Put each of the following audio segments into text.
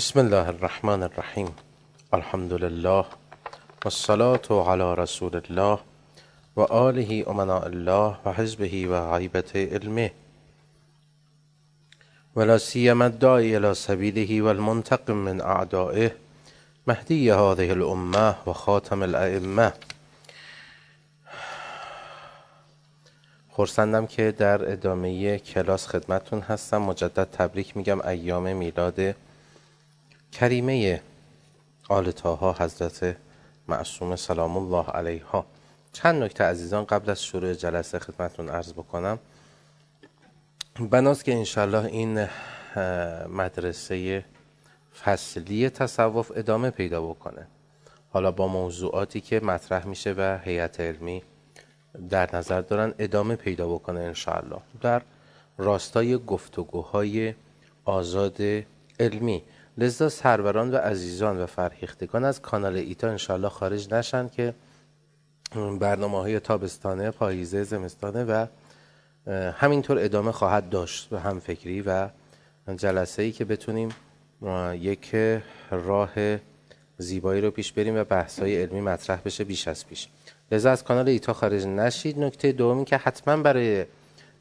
بسم الله الرحمن الرحیم الحمد لله والصلاة على رسول الله و آله امناء الله و حزبه و غیبت علمه ولا سيما الداعي الى سبيله والمنتقم من اعدائه مهدی هذه الامه و خاتم الائمه خورسندم که در ادامه کلاس خدمتون هستم. مجدد تبریک میگم. ایام میلاد کریمه آل تاها حضرت معصوم سلام الله علیها. چند نکته عزیزان قبل از شروع جلسه خدمتون عرض بکنم. بناست که انشالله این مدرسه فصلی تصوف ادامه پیدا بکنه. حالا با موضوعاتی که مطرح میشه و هیئت علمی در نظر دارن ادامه پیدا بکنه انشاءالله. در راستای گفتگوهای آزاد علمی. لذا سروران و عزیزان و فرهیختگان از کانال ایتا انشاءالله خارج نشن که برنامه های تابستانه پاییزه زمستانه و همینطور ادامه خواهد داشت به هم فکری و جلسه ای که بتونیم یک راه زیبایی رو پیش بریم و بحث های علمی مطرح بشه بیش از پیش. لذا از کانال ایتا خارج نشید. نکته دومی که حتما برای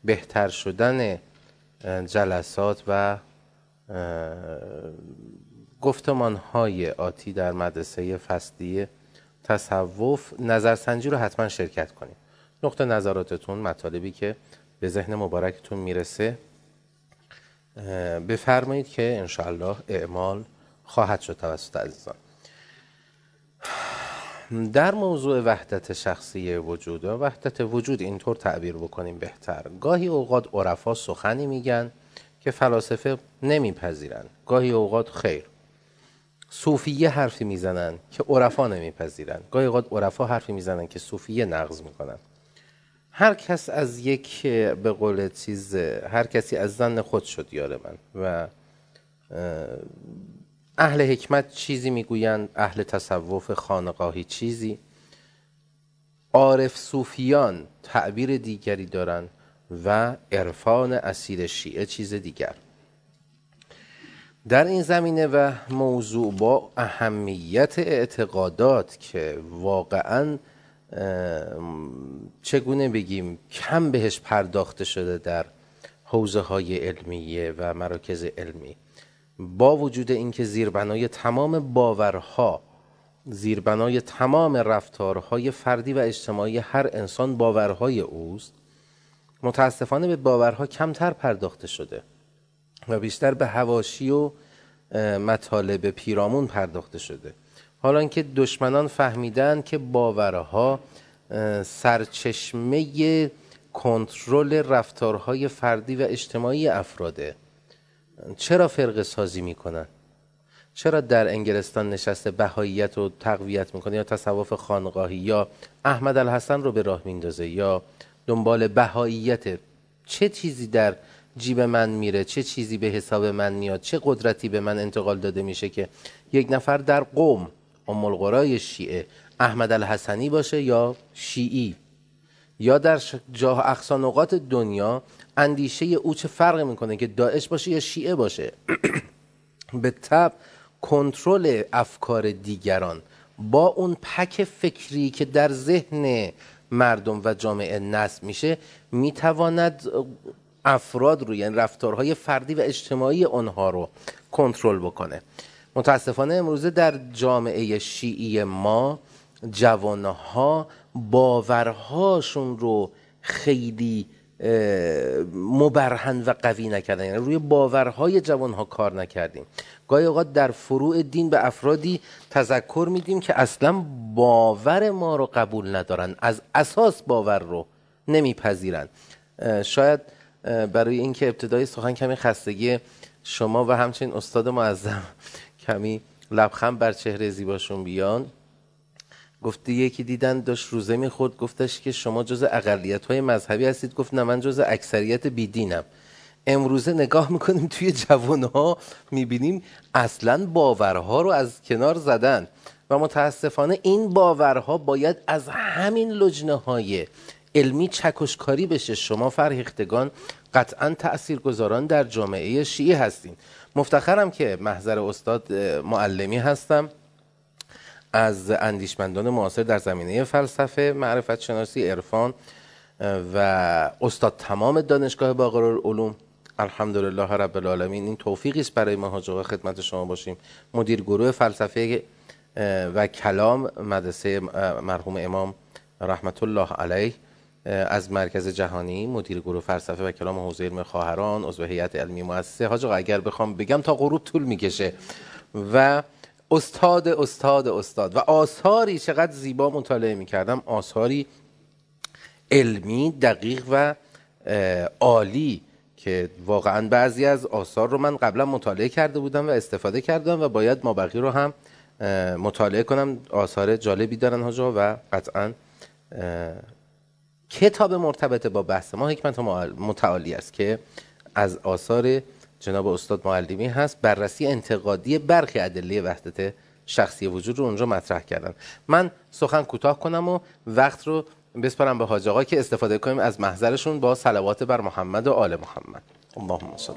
بهتر شدن جلسات و گفتمان های آتی در مدرسه فصلی تصوف نظرسنجی رو حتما شرکت کنید نقطه نظراتتون مطالبی که به ذهن مبارکتون می‌رسه. بفرمایید که انشاءالله اعمال خواهد شد توسط عزیزان. در موضوع وحدت شخصی وجود و وحدت وجود اینطور تعبیر بکنیم بهتر. گاهی اوقات عرفا سخنی میگن که فلاسفه نمیپذیرن. گاهی اوقات خیر. صوفیه حرفی می‌زنن که عرفا نمیپذیرن. گاهی اوقات عرفا حرفی می‌زنن که صوفیه نقض می‌کنن. هر کس از یک به قول چیز هر کسی از زن خود شد یار من. و اهل حکمت چیزی می‌گویند اهل تصوف خانقاهی چیزی. عارف صوفیان تعبیر دیگری دارند و عرفان اصیل شیعه چیز دیگر. در این زمینه و موضوع با اهمیت اعتقادات که واقعا چگونه بگیم کم بهش پرداخته شده در حوزه های علمیه و مراکز علمی. با وجود اینکه زیربنای تمام باورها زیربنای تمام رفتارهای فردی و اجتماعی هر انسان باورهای اوست متاسفانه به باورها کمتر پرداخته شده و بیشتر به هواشی و مطالب پیرامون پرداخته شده. حالا اینکه دشمنان فهمیدن که باورها سرچشمه کنترل رفتارهای فردی و اجتماعی افراده. چرا فرق سازی می‌کنن؟ چرا در انگلستان نشسته بهاییت رو تقویت می‌کنه؟ یا تصوف خانقاهی؟ یا احمد الحسن رو به راه میندازه؟ یا دنبال بهاییت چه چیزی در جیب من میره چه چیزی به حساب من میاد چه قدرتی به من انتقال داده میشه که یک نفر در قوم ام شیعه احمد الحسنی باشه یا شیعی. یا در جاه اقصانقات دنیا اندیشه او چه فرق می‌کنه که داعش باشه یا شیعه باشه؟ به طب کنترل افکار دیگران با اون پک فکری که در ذهن مردم و جامعه نصب میشه می‌تواند افراد رو یعنی رفتارهای فردی و اجتماعی آنها رو کنترل بکنه. متاسفانه امروزه در جامعه شیعی ما جوانها باورهاشون رو خیلی مبرهن و قوی نکردن. یعنی روی باورهای جوانها کار نکردیم. گاهی اوقات در فروع دین به افرادی تذکر میدیم که اصلا باور ما رو قبول ندارن. از اساس باور رو نمیپذیرن. شاید برای اینکه ابتدای سخن کمی خستگی شما و همچنین استاد معظم کمی لبخند بر چهره زیباشون بیان. گفته یکی دیدن داشت روزه می‌خورد. گفتش که شما جز اقلیت های مذهبی هستید. گفت نه من جز اکثریت بیدینم. امروزه نگاه می‌کنیم توی جوان ها می‌بینیم اصلا باورها رو از کنار زدن. و متاسفانه این باورها باید از همین لجنه های علمی چکشکاری بشه. شما فرهیختگان قطعا تاثیرگذاران در جامعه شیعی هستین. مفتخرم که محضر استاد معلمی هستم. از اندیشمندان معاصر در زمینه فلسفه معرفت شناسی عرفان و استاد تمام دانشگاه باقر علوم الحمدلله رب العالمین. این توفیقی است برای ما حاج خدمت شما باشیم. مدیر گروه فلسفه و کلام مدرسه مرحوم امام رحمت الله علیه از مرکز جهانی مدیر گروه فلسفه و کلام حوزه علم خواهران عضو هیئت علمی مؤسسه. حاج اگر بخوام بگم تا غروب طول می‌کشه. و استاد استاد استاد. و آثاری چقدر زیبا مطالعه می‌کردم. آثاری علمی دقیق و عالی. که واقعا بعضی از آثار رو من قبلا مطالعه کرده بودم و استفاده کردم و باید ما بقیه رو هم مطالعه کنم. آثار جالبی دارن هاجا و قطعا کتاب مرتبط با بحث ما حکمت متعالی است که از آثار جناب استاد معلمی هست. بررسی انتقادی برخی ادله وحدت شخصی وجود رو اونجا مطرح کردن. من سخن کوتاه کنم و وقت رو بسپارم به حاج آقا که استفاده کنیم از محضرشون با صلوات بر محمد و آل محمد. اللهم صل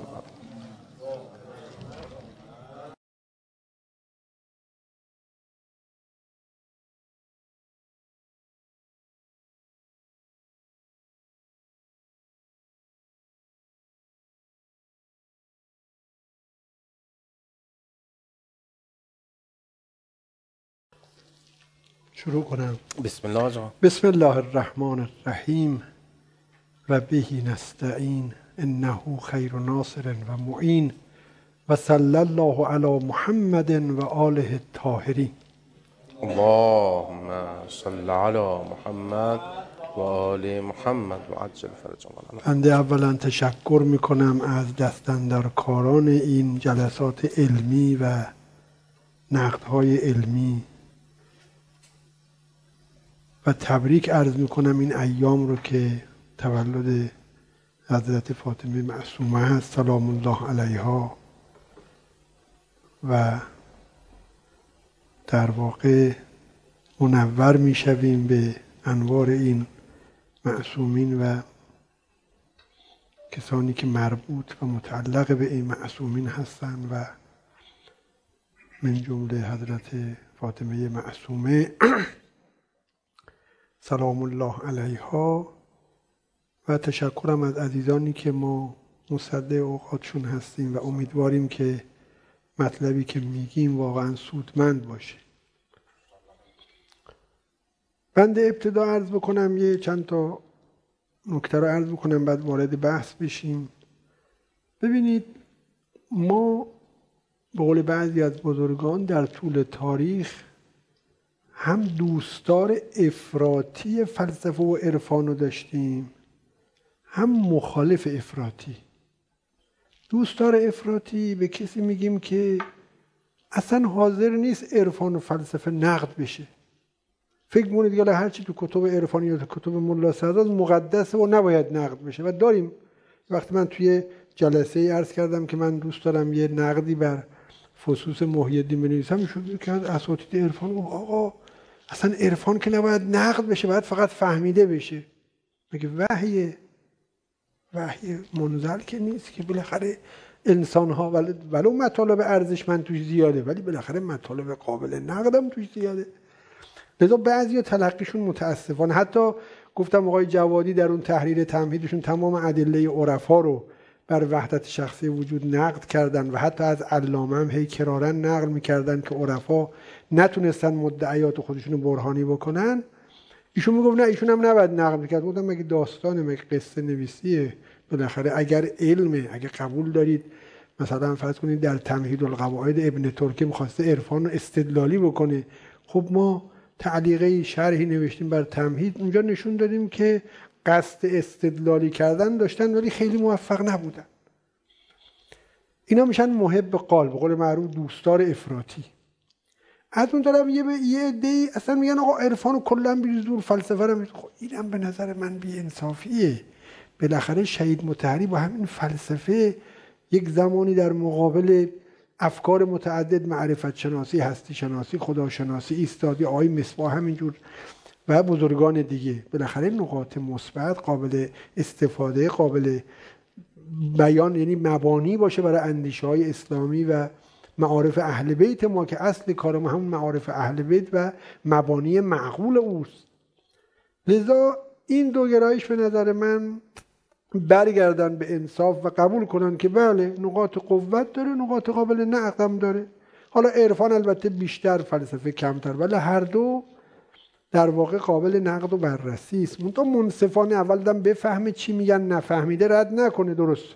شروع کنم. بسم الله جان. بسم الله الرحمن الرحیم. و بهی نستعین. انه خیر ناصر و معین. و صلی الله علی محمد و آله الطاهرین. اللهم صل علی محمد و آل محمد و عجل فرج بنده اولا تشکر می‌کنم از دستندرکاران این جلسات علمی و نقدهای علمی و تبریک عرض می‌کنم این ایام رو که تولد حضرت فاطمه معصومه هست سلام الله علیها. و در واقع منور می‌شویم به انوار این معصومین و کسانی که مربوط و متعلق به این معصومین هستند و من جمله حضرت فاطمه معصومه سلام الله علیها و تشکرم از عزیزانی که ما مصده اوقاتشون هستیم و امیدواریم که مطلبی که میگیم واقعا سودمند باشه. بنده ابتدا عرض بکنم یه چند تا نکته رو عرض بکنم بعد وارد بحث بشیم. ببینید ما به قول بعضی از بزرگان در طول تاریخ هم دوستدار افراطی فلسفه و عرفان رو داشتیم هم مخالف افراطی. دوستدار افراطی به کسی میگیم که اصلا حاضر نیست عرفان و فلسفه نقد بشه. فکر مونید که هرچی تو کتب عرفانی یا تو کتب ملا سعداد مقدسه و نباید نقد بشه. و داریم. وقتی من توی جلسه ای عرض کردم که من دوست دارم یه نقدی بر فصوص محی الدین بنویسم شد که از اساتید عرفان آقا اصلا عرفان که نباید نقد بشه باید فقط فهمیده بشه. مگه وحی وحی منزل که نیست که بالاخره انسان ها ولو مطالب ارزشمند توش زیاده ولی بالاخره مطالب قابل نقدم توش زیاده. لذا بعضی تلقیشون متاسفانه. حتی گفتم آقای جوادی در اون تحریر تمهیدشون تمام ادله عرفا رو بر وحدت شخصی وجود نقد کردن و حتی از علامه هم هی کرارن نقل می‌کردن که عرفا نتونستن مدعیات خودشون برهانی بکنن. ایشون می‌گفت نه ایشون هم نباید نقل می‌کرد. گفتم مگه داستانه مگه قصه نویسیه؟ بالاخره اگر علمه اگه قبول دارید مثلا فرض کنید در تمهید القواعد ابن ترکی می‌خواسته عرفان استدلالی بکنه. خب ما تعلیقه شرحی نوشتیم بر تمهید. اونجا نشون دادیم که قصد استدلالی کردن داشتن ولی خیلی موفق نبودن. اینا میشن محب قال به قول معروف دوستدار افراطی. از اون طرف یه یه دی اصلا میگن آقا عرفان کلا بریز دور فلسفه رو خب اینم به نظر من بی انصافیه بالاخره شهید متحری با همین فلسفه یک زمانی در مقابل افکار متعدد معرفت شناسی هستی شناسی خداشناسی ایستادی آقای مصباح همینجور و بزرگان دیگه. بالاخره نقاط مثبت قابل استفاده قابل بیان یعنی مبانی باشه برای اندیشه های اسلامی و معارف اهل بیت ما که اصل کار ما همون معارف اهل بیت و مبانی معقول اوست. لذا این دو گرایش به نظر من برگردن به انصاف و قبول کنن که بله نقاط قوت داره نقاط قابل نقدم داره. حالا عرفان البته بیشتر فلسفه کمتر ولی هر دو در واقع قابل نقد و بررسی است. منتها منصفانه اول دم بفهمه چی میگن نفهمیده رد نکنه درست.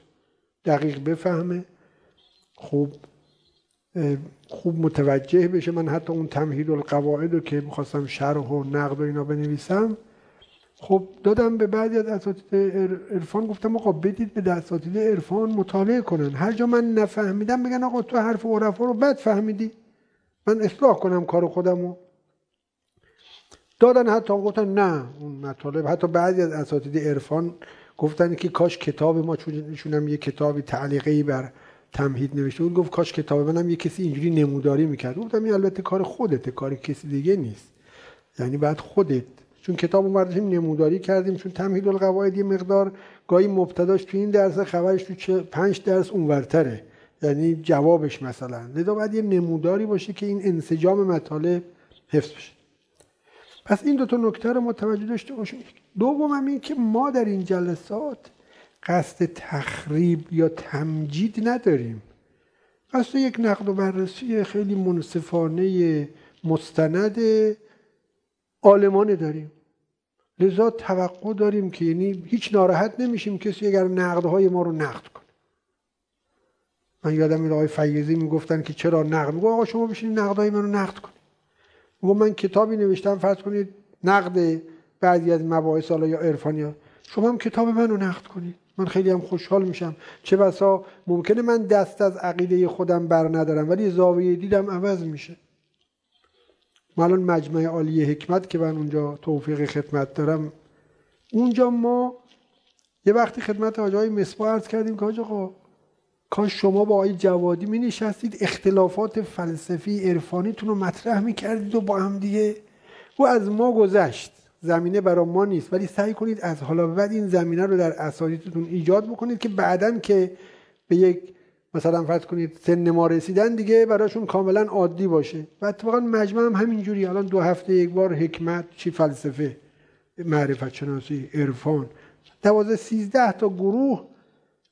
دقیق بفهمه. خوب خوب متوجه بشه. من حتی اون تمهید القواعد رو که می‌خواستم شرح و نقد و اینا بنویسم. خب دادم به بعضی از اساتید عرفان. گفتم آقا بدید به اساتید عرفان مطالعه کنن. هر جا من نفهمیدم بگن آقا تو حرف عرفا رو بد فهمیدی. من اصلاح کنم کار خودم رو. دادن حتی گفتن نه اون مطالب. حتی بعضی از اساتید عرفان گفتن که کاش کتاب ما چون یه کتابی تعلیقی بر تمهید نوشته بود گفت کاش کتاب منم یه کسی اینجوری نموداری می‌کرد. گفتم این البته کار خودته کار کسی دیگه نیست. یعنی بعد خودت. چون کتاب اومدیم نموداری کردیم چون تمهید القواعد یه مقدار گاهی مبتداش تو این درس خبرش تو پنج درس اونورتره. یعنی جوابش مثلا. لذا باید یه نموداری باشه که این انسجام مطالب حفظ بشه. پس این دو تا نکته رو متوجه داشته باشیم. دوم این که ما در این جلسات قصد تخریب یا تمجید نداریم. قصد یک نقد و بررسی خیلی منصفانه مستند آلمانه داریم. لذا توقع داریم که یعنی هیچ ناراحت نمیشیم کسی اگر نقدهای ما رو نقد کنه. من یادم این آقای فیضی می‌گفتن که چرا نقد؟ میگو آقا شما بشینید نقدهای من رو نقد کنید. و من کتابی نوشتم فرض کنید نقد بعضی از مباحث حالا یا عرفانی شما هم کتاب منو نقد کنید. من خیلی هم خوشحال میشم. چه بسا ممکنه من دست از عقیده خودم بر ندارم ولی زاویه دیدم عوض میشه. ما الان مجمع عالی حکمت که من اونجا توفیق خدمت دارم. اونجا ما یه وقتی خدمت آجای مصباح عرض کردیم که کاش شما با آقای جوادی می نشستید اختلافات فلسفی عرفانیتون رو مطرح می کردید و با هم دیگه. و از ما گذشت. زمینه برای ما نیست. ولی سعی کنید از حالا بعد این زمینه رو در اساتیدتون ایجاد بکنید که بعدا که به یک مثلا فرض کنید سن ما رسیدن دیگه براشون کاملا عادی باشه. و اتفاقا مجمع هم همینجوری. الان دو هفته یک بار حکمت چی فلسفه معرفت شناسی عرفان. دوازه سیزده تا گروه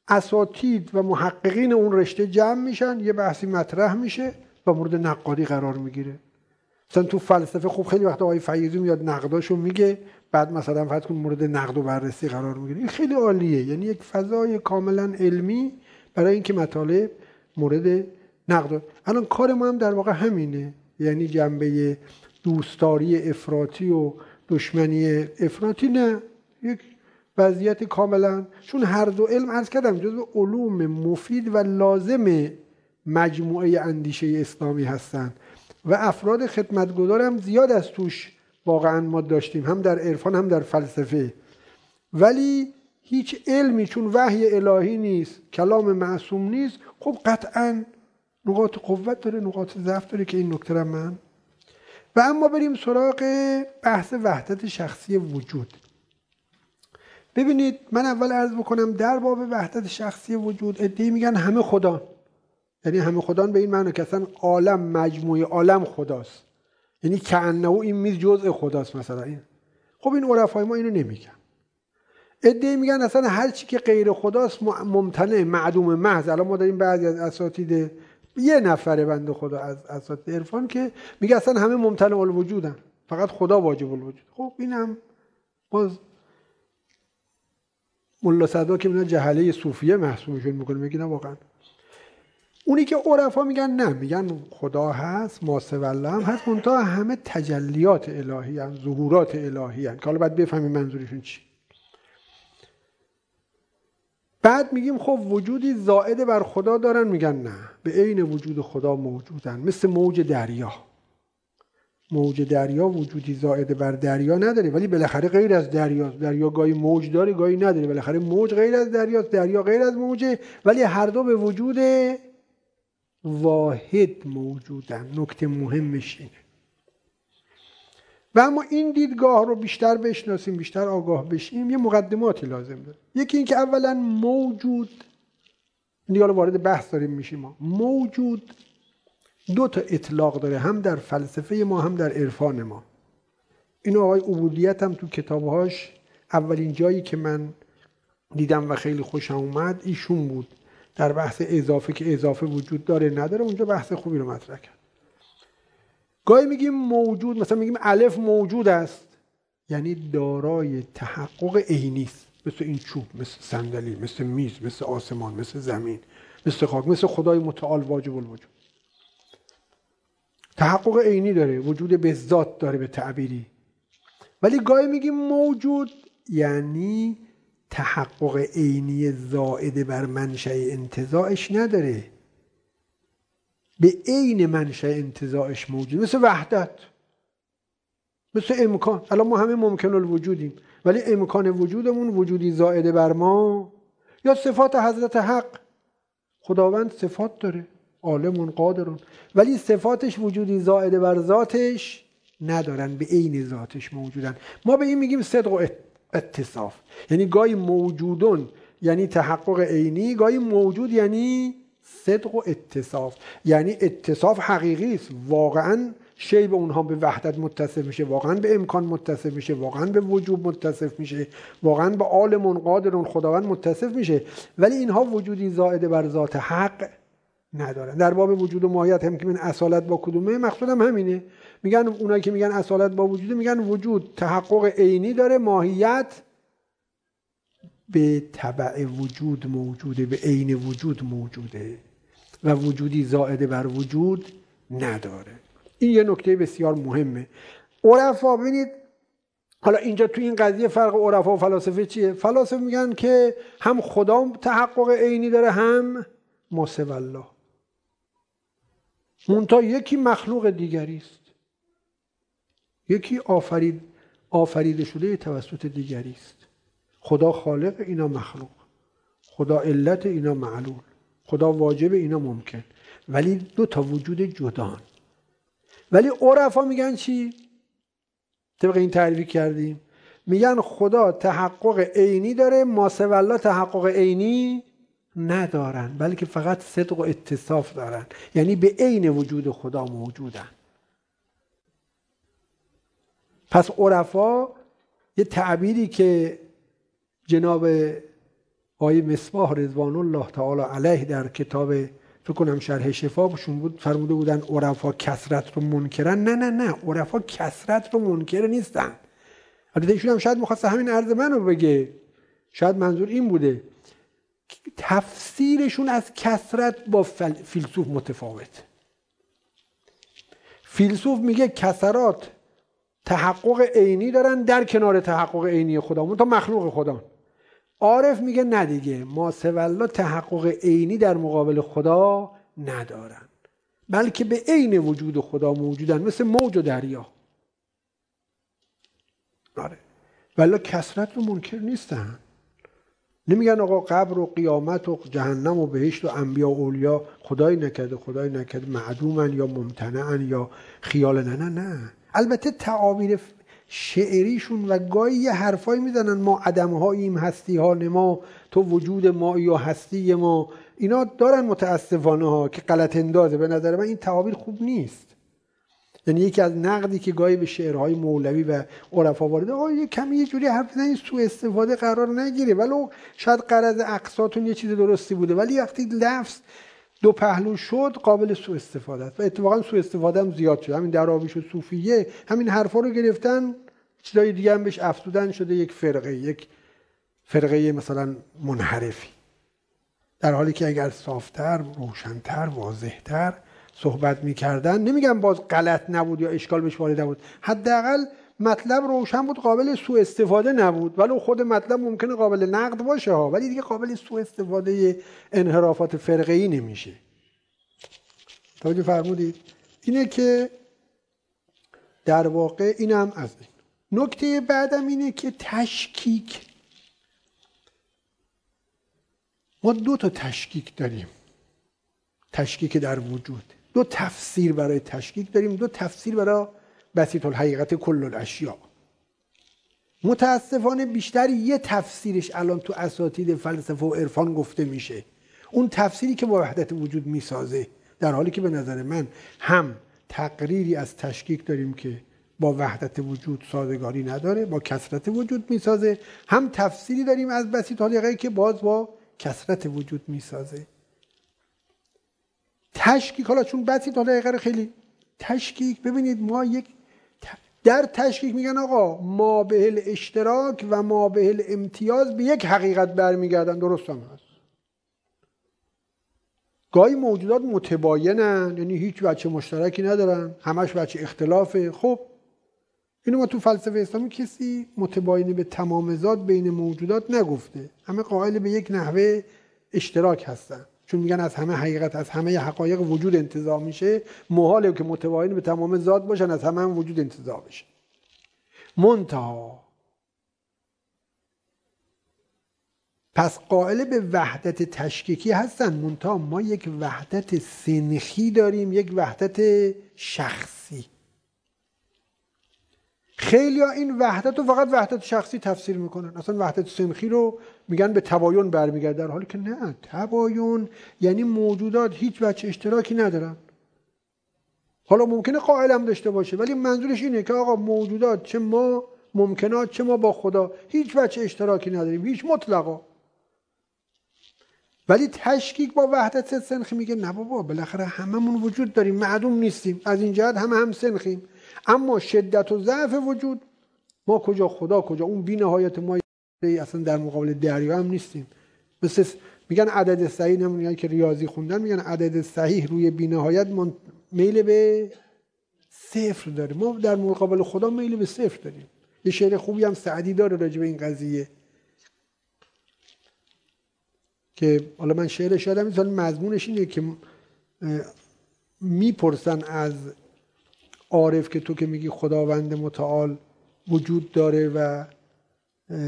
اساتید و محققین اون رشته جمع میشن یه بحثی مطرح میشه و مورد نقادی قرار می‌گیره. مثلا تو فلسفه خوب خیلی وقت آقای فیضی میاد نقداشو میگه بعد مثلا فرض کن مورد نقد و بررسی قرار می‌گیره. این خیلی عالیه. یعنی یک فضای کاملا علمی برای اینکه مطالب مورد نقد الان کار ما هم در واقع همینه. یعنی جنبه دوستاری افراطی و دشمنی افراطی نه. یک وضعیت کاملا چون هر دو علم عرض کردم جزو علوم مفید و لازم مجموعه اندیشه اسلامی هستند و افراد خدمتگذار هم زیاد از توش واقعا ما داشتیم هم در عرفان هم در فلسفه. ولی هیچ علمی چون وحی الهی نیست کلام معصوم نیست خب قطعا نقاط قوت داره نقاط ضعف داره که این نکته من. و اما بریم سراغ بحث وحدت شخصی وجود. ببینید من اول عرض بکنم در باب وحدت شخصی وجود ادعی میگن همه خدا. یعنی همه خدا به این معنی که اصلا عالم مجموعه عالم خداست. یعنی که این میز جزء خداست مثلا. این خب این عرفای ما اینو نمیگن. ادعی میگن اصلا هر چی که غیر خداست ممتنع معدوم محض. الان ما داریم بعضی از اساتید یه نفره بنده خدا از اساتید عرفان که میگه اصلا همه ممتنع الوجودن. فقط خدا واجب الوجود. خب اینم باز ملا صدا که اینا جهله صوفیه محسوبشون می‌کنه. میگه نه واقعا. اونی که عرفا میگن نه میگن خدا هست ماسه هم هست منتها همه تجلیات الهی هم ظهورات الهی هم که حالا باید بفهمیم منظورشون چی. بعد میگیم خب وجودی زائد بر خدا دارن میگن نه. به عین وجود خدا موجودن. مثل موج دریا. موج دریا وجودی زائد بر دریا نداره ولی بالاخره غیر از دریا دریا گاهی موج داره گاهی نداره. بالاخره موج غیر از دریاست. دریا غیر از موجه ولی هر دو به وجود واحد موجودن. نکته مهمش اینه. و اما این دیدگاه رو بیشتر بشناسیم بیشتر آگاه بشیم یه مقدماتی لازم داره. یکی اینکه اولا موجود دیگه وارد بحث داریم میشیم ما. موجود دو تا اطلاق داره هم در فلسفه ما هم در عرفان ما. این آقای عبودیت هم تو کتابهاش اولین جایی که من دیدم و خیلی خوشم اومد ایشون بود. در بحث اضافه که اضافه وجود داره نداره اونجا بحث خوبی رو مطرح کرد. گاهی میگیم موجود مثلا میگیم الف موجود است یعنی دارای تحقق عینی است. مثل این چوب مثل صندلی مثل میز مثل آسمان مثل زمین مثل خاک مثل خدای متعال واجب الوجود. تحقق عینی داره وجود به ذات داره به تعبیری. ولی گاهی میگیم موجود یعنی تحقق عینی زائده بر منشأ انتظاعش نداره. به عین منشأ انتظاعش موجود. مثل وحدت. مثل امکان. الان ما همه ممکن الوجودیم. ولی امکان وجودمون وجودی زائده بر ما یا صفات حضرت حق. خداوند صفات داره. عالمون قادرون. ولی صفاتش وجودی زائده بر ذاتش ندارن. به عین ذاتش موجودن. ما به این میگیم صدق و اتصاف. یعنی گاهی موجودون یعنی تحقق عینی گاهی موجود یعنی صدق و اتصاف. یعنی اتصاف حقیقی است. واقعا شی به اونها به وحدت متصف میشه واقعا به امکان متصف میشه واقعا به وجود متصف میشه واقعا به عالم قادر خداوند متصف میشه. ولی اینها وجودی زائده بر ذات حق ندارن. در باب وجود و ماهیت هم که من اصالت با کدومه مقصودم همینه. میگن اونایی که میگن اصالت با وجود میگن وجود تحقق عینی داره ماهیت به طبع وجود موجوده به عین وجود موجوده و وجودی زائده بر وجود نداره. این یه نکته بسیار مهمه. عرفا ببینید حالا اینجا تو این قضیه فرق عرفا و فلاسفه چیه؟ فلاسفه میگن که هم خدا تحقق عینی داره هم ماسو الله مونتا یکی مخلوق دیگری است. یکی آفرید آفریده شده توسط دیگری است. خدا خالق اینا مخلوق. خدا علت اینا معلول. خدا واجب اینا ممکن. ولی دو تا وجود جدان. ولی عرفا میگن چی؟ طبق این تعریفی کردیم. میگن خدا تحقق عینی داره ماسولا تحقق عینی ندارن بلکه فقط صدق و اتصاف دارن. یعنی به عین وجود خدا موجودن. پس عرفا یه تعبیری که جناب آقای مصباح رضوان الله تعالی علیه در کتاب فکر کنم شرح شفا بود فرموده بودن عرفا کسرت رو منکرن. نه نه نه عرفا کسرت رو منکر نیستن. البته ایشون هم شاید می‌خواست همین عرض من رو بگه. شاید منظور این بوده. تفسیرشون از کسرت با فیلسوف متفاوت. فیلسوف میگه کسرات تحقق عینی دارن در کنار تحقق عینی خدا تا مخلوق خدا عارف میگه نه دیگه ما سوالا تحقق عینی در مقابل خدا ندارن. بلکه به عین وجود خدا موجودن مثل موج و دریا. آره. ولی کسرت رو منکر نیستن. نمیگن آقا قبر و قیامت و جهنم و بهشت و انبیا و اولیا خدای نکرده خدای نکرده معدومن یا ممتنعن یا خیال نه نه. نه البته تعابیر شعریشون و گاهی یه حرفایی می‌زنن ما عدمهاییم هستی ها نما تو وجود ما یا هستی ما. اینا دارن متاسفانه ها که غلط اندازه. به نظر من این تعابیر خوب نیست. یعنی یکی از نقدی که گاهی به شعرهای مولوی و عرفا وارده آقا یه کمی یه جوری حرف این سو استفاده قرار نگیره ولو شاید قرض اقساطون یه چیز درستی بوده. ولی وقتی لفظ دو پهلو شد قابل سوء استفاده است. و اتفاقا سوء استفاده هم زیاد شد همین دراویش و صوفیه همین حرفا رو گرفتن چیزای دیگه هم بهش افزودن شده یک فرقه یک فرقه مثلا منحرفی. در حالی که اگر صافتر روشنتر واضحتر صحبت می‌کردن. نمیگم باز غلط نبود یا اشکال بهش وارد نبود. حداقل مطلب روشن بود قابل سوء استفاده نبود. ولی خود مطلب ممکنه قابل نقد باشه ها ولی دیگه قابل سوء استفاده انحرافات فرقه ای نمیشه. توجه فرمودید؟ اینه که در واقع اینم از این. نکته بعدم اینه که تشکیک. ما دو تا تشکیک داریم. تشکیک در وجود. دو تفسیر برای تشکیک داریم دو تفسیر برای بسیط الحقیقت کل الاشیاء متاسفانه بیشتر یه تفسیرش الان تو اساتید فلسفه و عرفان گفته میشه. اون تفسیری که با وحدت وجود می‌سازه در حالی که به نظر من هم تقریری از تشکیک داریم که با وحدت وجود سازگاری نداره با کسرت وجود می‌سازه هم تفسیری داریم از بسیط حالیقه که باز با کسرت وجود می‌سازه. تشکیک حالا چون بسیط حالیقه خیلی تشکیک ببینید ما یک در تشکیک میگن آقا ما به اشتراک و ما به امتیاز به یک حقیقت برمیگردن درست هم هست. گاهی موجودات متباینن یعنی هیچ بچه مشترکی ندارن همش بچه اختلافه. خب اینو ما تو فلسفه اسلامی کسی متباینه به تمام ذات بین موجودات نگفته. همه قائل به یک نحوه اشتراک هستن. چون میگن از همه حقیقت از همه حقایق وجود انتظار میشه محاله که متباین به تمام ذات باشن از همه هم وجود انتظار بشه. منتها پس قائل به وحدت تشکیکی هستن. منتها ما یک وحدت سنخی داریم یک وحدت شخصی خیلی ها این وحدت رو فقط وحدت شخصی تفسیر می‌کنن. اصلا وحدت سنخی رو میگن به تباین برمیگرد در حالی که نه تباین یعنی موجودات هیچ بچه اشتراکی ندارن. حالا ممکنه قائل هم داشته باشه ولی منظورش اینه که آقا موجودات چه ما ممکنات چه ما با خدا هیچ بچه اشتراکی نداریم هیچ مطلقا. ولی تشکیک با وحدت سنخی میگه نه بابا بالاخره هممون وجود داریم معدوم نیستیم. از این جهت همه هم سنخیم اما شدت و ضعف وجود ما کجا خدا کجا اون بی نهایت ما اصلا در مقابل دریا هم نیستیم. مثل میگن عدد صحیح نمیگن که ریاضی خوندن میگن عدد صحیح روی بی نهایت میل به صفر داره ما در مقابل خدا میل به صفر داریم. یه شعر خوبی هم سعدی داره راجع این قضیه. که حالا من شعرش یادم مضمونش اینه که می‌پرسن از عارف که تو که میگی خداوند متعال وجود داره و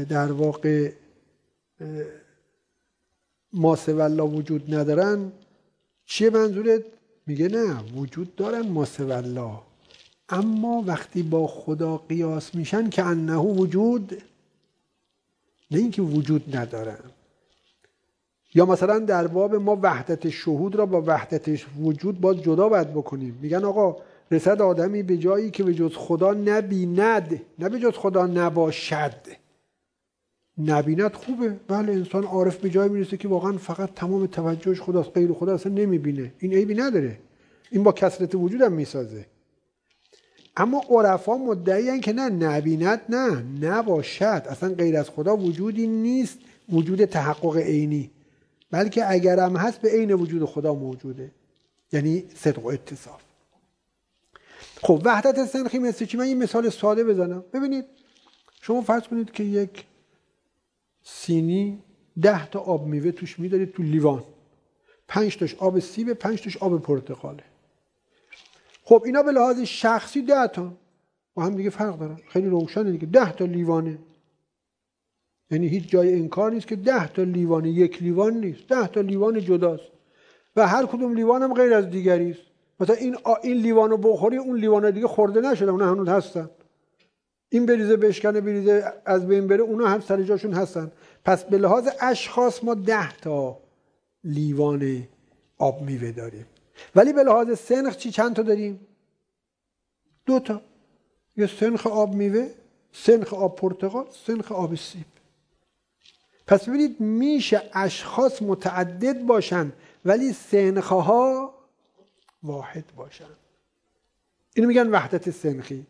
در واقع ما سوالا وجود ندارن چیه منظورت؟ میگه نه وجود دارن ما سوالا اما وقتی با خدا قیاس میشن که انه وجود نه اینکه وجود ندارن. یا مثلا در باب ما وحدت شهود را با وحدت وجود باز جدا باید بکنیم. میگن آقا رسد آدمی به جایی که به جز خدا نبیند نه به جز خدا نباشد. نبیند خوبه. بله انسان عارف به جایی می‌رسه که واقعا فقط تمام توجهش خداست غیر خدا اصلا نمی‌بینه. این عیبی نداره. این با کسرت وجودم می‌سازه. اما عرفا مدعی که نه نبیند نه نباشد. اصلا غیر از خدا وجودی نیست وجود تحقق عینی. بلکه اگرم هست به عین وجود خدا موجوده. یعنی صدق و اتصاف. خب وحدت سنخی مثل چی؟ من یه مثال ساده بزنم. ببینید شما فرض کنید که یک سینی ده تا آب میوه توش میدارید تو لیوان. پنج تاش آب سیبه پنج تاش آب پرتقاله. خب اینا به لحاظ شخصی ده تا. با هم دیگه فرق دارن. خیلی روشنه دیگه. ده تا لیوانه. یعنی هیچ جای انکار نیست که ده تا لیوان یک لیوان نیست. ده تا لیوان جداست. و هر کدوم لیوان هم غیر از دیگری مثلا این این لیوان رو بخوری اون لیوان دیگه خورده نشده اونا هنوز هستن. این بریزه بشکنه بریزه از بین بره اونا هم سر جاشون هستن. پس به لحاظ اشخاص ما ده تا لیوان آب میوه داریم. ولی به لحاظ سنخ چی چند تا داریم؟ دو تا. یه سنخ آب میوه سنخ آب پرتقال سنخ آب سیب. پس ببینید میشه اشخاص متعدد باشن ولی سنخه ها واحد باشن. اینو میگن وحدت سنخی.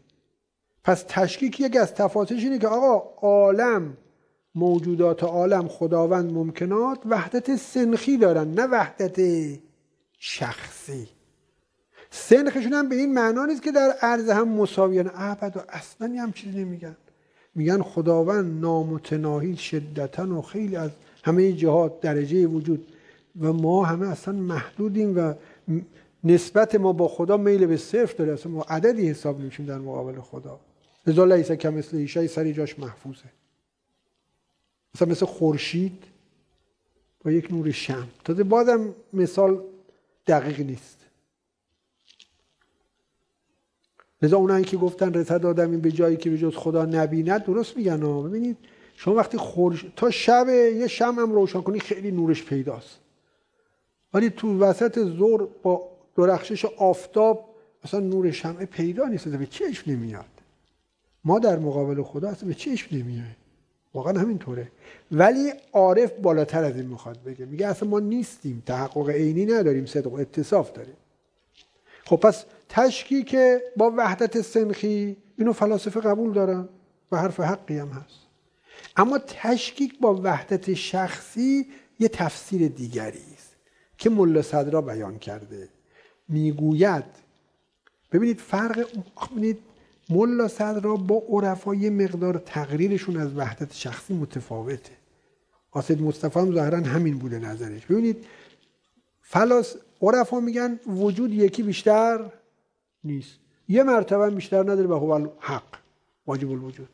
پس تشکیک یک از تفاصیلش اینه که آقا عالم موجودات عالم خداوند ممکنات وحدت سنخی دارن نه وحدت شخصی. سنخشون هم به این معنا نیست که در عرض هم مساویان. و اصلا هم چیزی نمیگن. میگن خداوند نامتناهی شدتا و خیلی از همه جهات درجه وجود و ما همه اصلا محدودیم و نسبت ما با خدا میل به صفر داره. اصلا ما عددی حساب نمیشیم در مقابل خدا. لذا لیس کمثل ایشای سری جاش محفوظه. مثلا مثل خورشید با یک نور شم تازه بازم مثال دقیق نیست. لذا اونایی که گفتن رسد آدمی به جایی که به جز خدا نبیند درست میگن ها. ببینید شما وقتی خورش تا شب یه شم هم روشن کنی خیلی نورش پیداست. ولی تو وسط زور با درخشش آفتاب اصلا نور شمع پیدا نیست به چشم نمیاد؟ ما در مقابل خدا اصلا به چشم نمیاد واقعا همینطوره. ولی عارف بالاتر از این می‌خواد بگه. میگه اصلا ما نیستیم تحقق عینی نداریم صدق و اتصاف داریم. خب پس که با وحدت سنخی اینو فلاسفه قبول دارن و حرف حقی هم هست. اما تشکیک با وحدت شخصی یه تفسیر دیگری است که ملا صدرا بیان کرده. می‌گوید. ببینید فرق ببینید ملا صدرا با عرفا یه مقدار تقریرشون از وحدت شخصی متفاوته. آسد مصطفی هم ظاهرا همین بوده نظرش. ببینید فلاس عرفا میگن وجود یکی بیشتر نیست. یه مرتبه بیشتر نداره به هو حق واجب الوجود.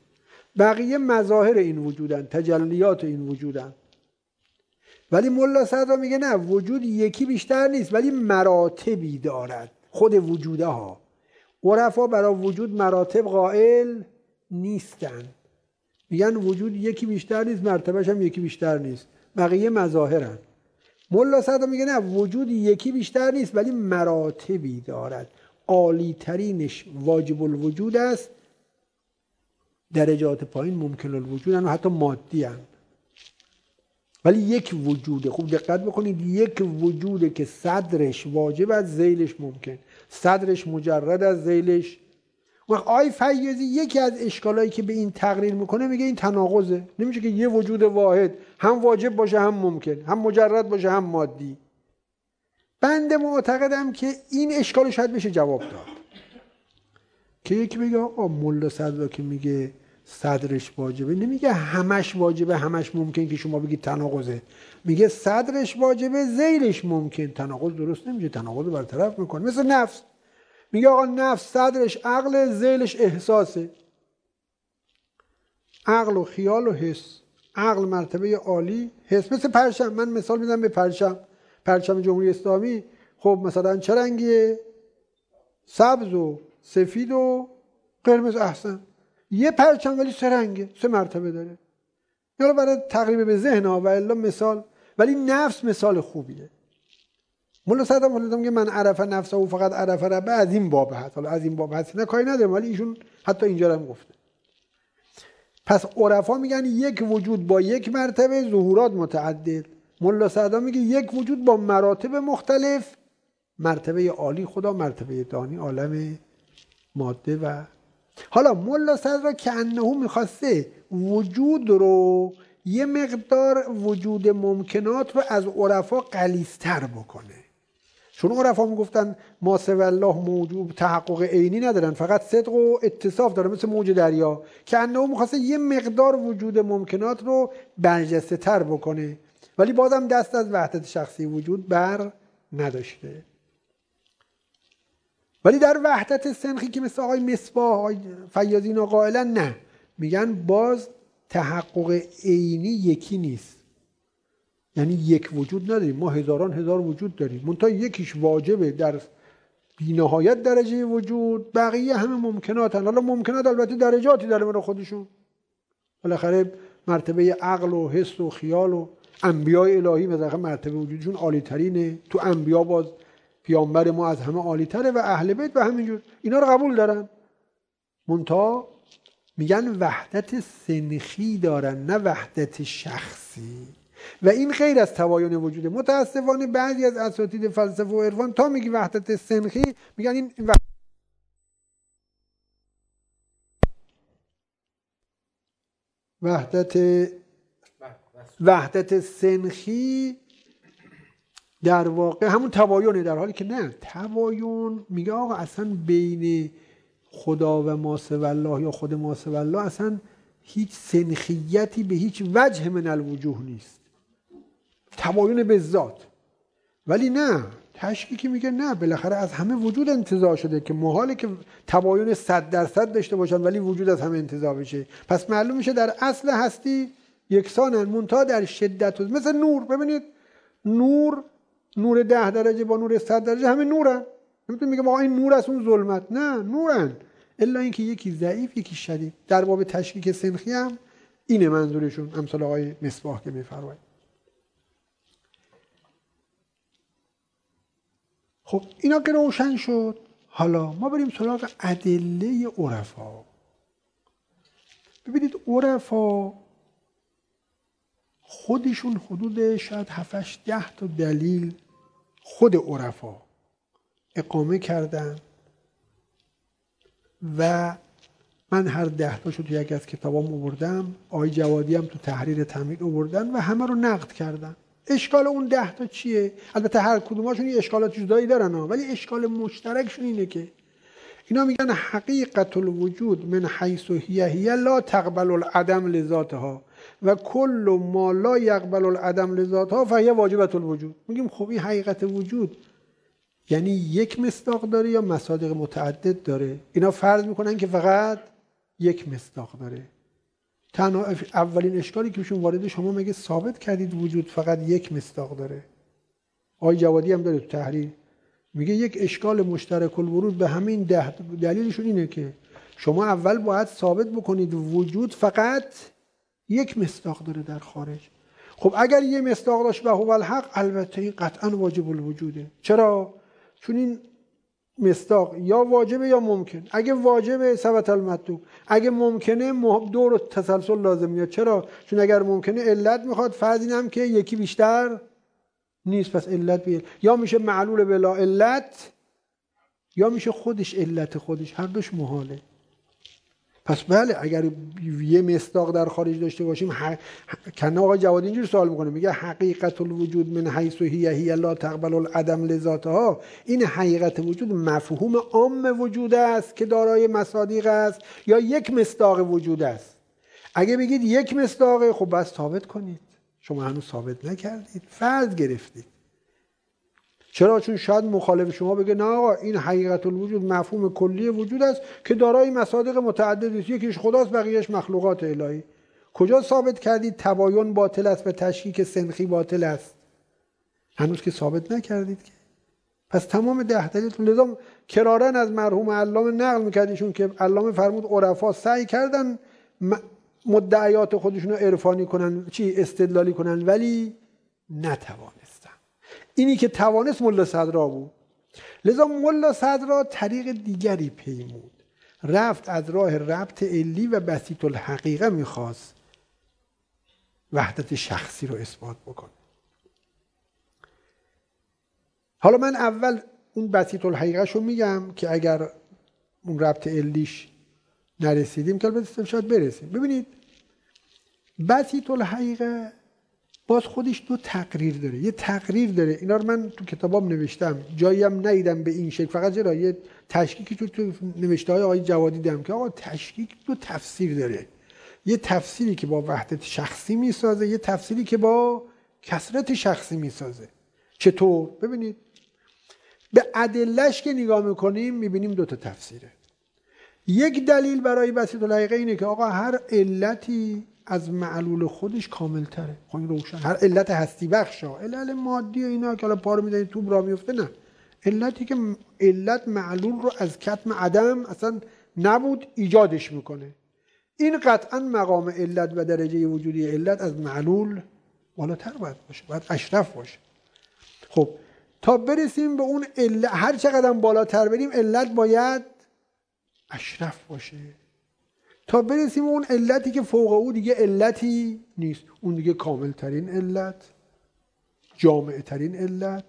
بقیه مظاهر این وجودن تجلیات این وجودن. ولی ملا صدرا میگه نه وجود یکی بیشتر نیست ولی مراتبی دارد. خود وجوده ها عرفا برای وجود مراتب قائل نیستن. میگن وجود یکی بیشتر نیست مرتبهش هم یکی بیشتر نیست. بقیه مظاهرن. ملا صدرا میگه نه وجود یکی بیشتر نیست ولی مراتبی دارد. عالی ترینش واجب الوجود است. درجات پایین ممکن الوجود و حتی مادی هن. ولی یک وجوده. خوب دقت بکنید یک وجوده که صدرش واجب از زیلش ممکن. صدرش مجرد از زیلش وقت آی فیضی یکی از اشکالایی که به این تقریر می‌کنه میگه این تناقضه. نمیشه که یه وجود واحد هم واجب باشه هم ممکن. هم مجرد باشه هم مادی. بنده معتقدم که این اشکال شاید بشه جواب داد. که یکی بگه آقا ملا صدرا که میگه صدرش واجبه. نمیگه همش واجبه همش ممکن که شما بگید تناقضه. میگه صدرش واجبه زیلش ممکن. تناقض درست نمیشه تناقض برطرف می‌کنه. مثل نفس. میگه آقا نفس صدرش عقل زیلش احساسه. عقل و خیال و حس. عقل مرتبه عالی حس. مثل پرچم. من مثال میدم به پرچم. پرچم جمهوری اسلامی خب مثلا چه رنگیه؟ سبز و سفید و قرمز احسن. یه پرچم ولی سه رنگه سه مرتبه داره. یا برای تقریب به ذهن ها و الا مثال ولی نفس مثال خوبیه. مولا صدام مولا که من عرف نفسه و فقط عرف ربه از این باب هست. حالا از این باب هست نه کاری ندارم ولی ایشون حتی اینجا هم گفته. پس عرفا میگن یک وجود با یک مرتبه ظهورات متعدد. ملا سعدا میگه یک وجود با مراتب مختلف مرتبه عالی خدا مرتبه دانی عالم ماده و حالا ملا صدرا که انهو می‌خواسته وجود رو یه مقدار وجود ممکنات رو از عرفا قلیستر بکنه. چون عرفا می‌گفتن ما الله موجود تحقق عینی ندارن فقط صدق و اتصاف داره مثل موج دریا که انه می‌خواسته یه مقدار وجود ممکنات رو برجسته تر بکنه. ولی بازم دست از وحدت شخصی وجود بر نداشته. ولی در وحدت سنخی که مثل آقای مصباح آقای فیازین قائلا نه. میگن باز تحقق عینی یکی نیست. یعنی یک وجود نداریم. ما هزاران هزار وجود داریم. منتها یکیش واجبه در بینهایت درجه وجود. بقیه همه ممکناتن. حالا ممکنات البته درجاتی داره برای خودشون. بالاخره مرتبه عقل و حس و خیال و انبیاء الهی مثلا مرتبه وجودشون عالی ترینه تو انبیا باز پیامبر ما از همه عالی تره و اهل بیت و همینجور. اینا رو قبول دارن. منتها میگن وحدت سنخی دارن نه وحدت شخصی. و این غیر از توایون وجوده. متاسفانه بعضی از اساتید فلسفه و عرفان تا میگی وحدت سنخی میگن این وحدت وحدت سنخی در واقع همون توایونه در حالی که نه. توایون میگه آقا اصلا بین خدا و ما الله یا خود ما الله اصلا هیچ سنخیتی به هیچ وجه من الوجوه نیست. توایون به ذات. ولی نه. که میگه نه. بالاخره از همه وجود انتظار شده که محاله که تباین صد درصد داشته باشن ولی وجود از همه انتظار بشه. پس معلوم میشه در اصل هستی یکسانن منتها در شدت. مثل نور. ببینید نور نور ده درجه با نور صد درجه همه نورن. نمی‌تونی میگه آقا این نور از اون ظلمت. نه نورن. الا اینکه یکی ضعیف یکی شدید. در باب تشکیک سنخی هم اینه منظورشون. امثال آقای مصباح که میفرمایید خب اینا که روشن شد. حالا ما بریم سراغ ادله عرفا. ببینید عرفا خودشون حدود شاید هفتش ده تا دلیل خود عرفا اقامه کردن و من هر ده تاشو تو یک از کتابام آوردم آقای جوادی هم تو تحریر تمهید آوردن و همه رو نقد کردن اشکال اون ده تا چیه البته هر کدوماشون یه اشکالات جدایی دارن ها. ولی اشکال مشترکشون اینه که اینا میگن حقیقت الوجود من حیث هیه هیه لا تقبل العدم لذاتها و کل ما لا یقبل العدم لذاتها فهی واجبت الوجود. میگیم خب این حقیقت وجود یعنی یک مصداق داره یا مصادیق متعدد داره؟ اینا فرض می‌کنن که فقط یک مصداق داره. تنها اولین اشکالی که بهشون وارد شما مگه ثابت کردید وجود فقط یک مصداق داره؟ آقای جوادی هم داره تو تحریر میگه یک اشکال مشترک الورود به همین ده دلیلشون اینه که شما اول باید ثابت بکنید وجود فقط یک مصداق داره در خارج. خب اگر یه مصداق داشت به هو الحق البته این قطعا واجب الوجوده. چرا؟ چون این مصداق یا واجبه یا ممکن. اگه واجبه ثبت المطلوب. اگه ممکنه دور تسلسل لازم میاد چرا؟ چون اگر ممکنه علت می‌خواد. فرض این هم که یکی بیشتر نیست پس علت بیل یا میشه معلول بلا علت یا میشه خودش علت خودش. هر دوش محاله. پس بله اگر یه مصداق در خارج داشته باشیم ح... کنه آقای جوادی اینجور سوال می‌کنه میگه حقیقت الوجود من حیث هی هی لا تقبل العدم لذاتها. این حقیقت وجود مفهوم عام وجود است که دارای مصادیق است یا یک مصداق وجود است؟ اگه بگید یک مصداقه خب بس ثابت کنید. شما هنوز ثابت نکردید. فرض گرفتید. چرا؟ چون شاید مخالف شما بگه نه آقا این حقیقت الوجود مفهوم کلی وجود است که دارای مصادیق متعدد است. یکیش خداست بقیهش مخلوقات الهی. کجا ثابت کردید تباین باطل است و تشکیک سنخی باطل است؟ هنوز که ثابت نکردید که. پس تمام ده دلیلتون لذا کرارن از مرحوم علامه نقل میکردیشون که علامه فرمود عرفا سعی کردن مدعیات خودشون رو عرفانی کنن چی؟ استدلالی کنن ولی نتوانستن اینی که توانست ملا صدرا بود. لذا ملا صدرا طریق دیگری پیمود. رفت از راه ربط علی و بسیط الحقیقه می‌خواست وحدت شخصی رو اثبات بکنه. حالا من اول اون بسیط الحقیقه رو میگم که اگر اون ربط علیش نرسیدیم که البته شاید برسیم. ببینید بسیط الحقیقه باز خودش دو تقریر داره. یه تقریر داره. اینا رو من تو کتابام نوشتم. جایی هم ندیدم به این شکل. فقط چرا؟ یه تشکیکی تو, تو نوشته های آقای جوادی دیدم که آقا تشکیک دو تفسیر داره. یه تفسیری که با وحدت شخصی می‌سازه یه تفسیری که با کسرت شخصی می‌سازه. چطور؟ ببینید. به ادلش که نگاه می‌کنیم می‌بینیم دو تا تفسیره. یک دلیل برای بسیط الحقیقه اینه که آقا هر علتی از معلول خودش کامل تره خب این روشن. هر علت هستی بخش ها. علت مادی و اینا که حالا پارو میدنید توب را میفته نه. علتی که علت معلول رو از کتم عدم اصلا نبود ایجادش می‌کنه. این قطعا مقام علت و درجه وجودی علت از معلول بالاتر باید باشه باید اشرف باشه. خب تا برسیم به اون علت هر چقدر بالاتر بریم علت باید اشرف باشه. تا برسیم اون علتی که فوق او دیگه علتی نیست. اون دیگه کامل ترین علت جامعه ترین علت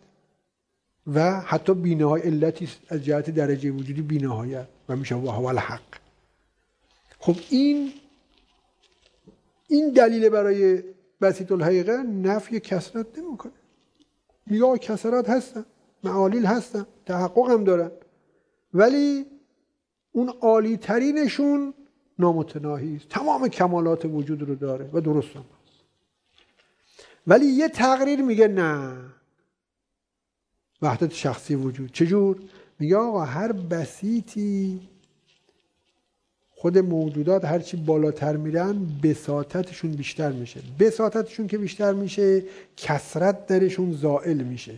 و حتی بینهای علتی از جهت درجه وجودی بینهایت و میشه و الحق. خب این این دلیل برای بسیط الحقیقه نفی کسرت نمی‌کنه. میگه کسرات هستن معالیل هستن تحقق هم دارن. ولی اون عالی ترینشون نامتناهی است. تمام کمالات وجود رو داره و درست هم هست. ولی یه تقریر میگه نه. وحدت شخصی وجود. چجور؟ میگه آقا هر بسیطی خود موجودات هرچی بالاتر میرن بساطتشون بیشتر میشه. بساطتشون که بیشتر میشه کسرت درشون زائل میشه.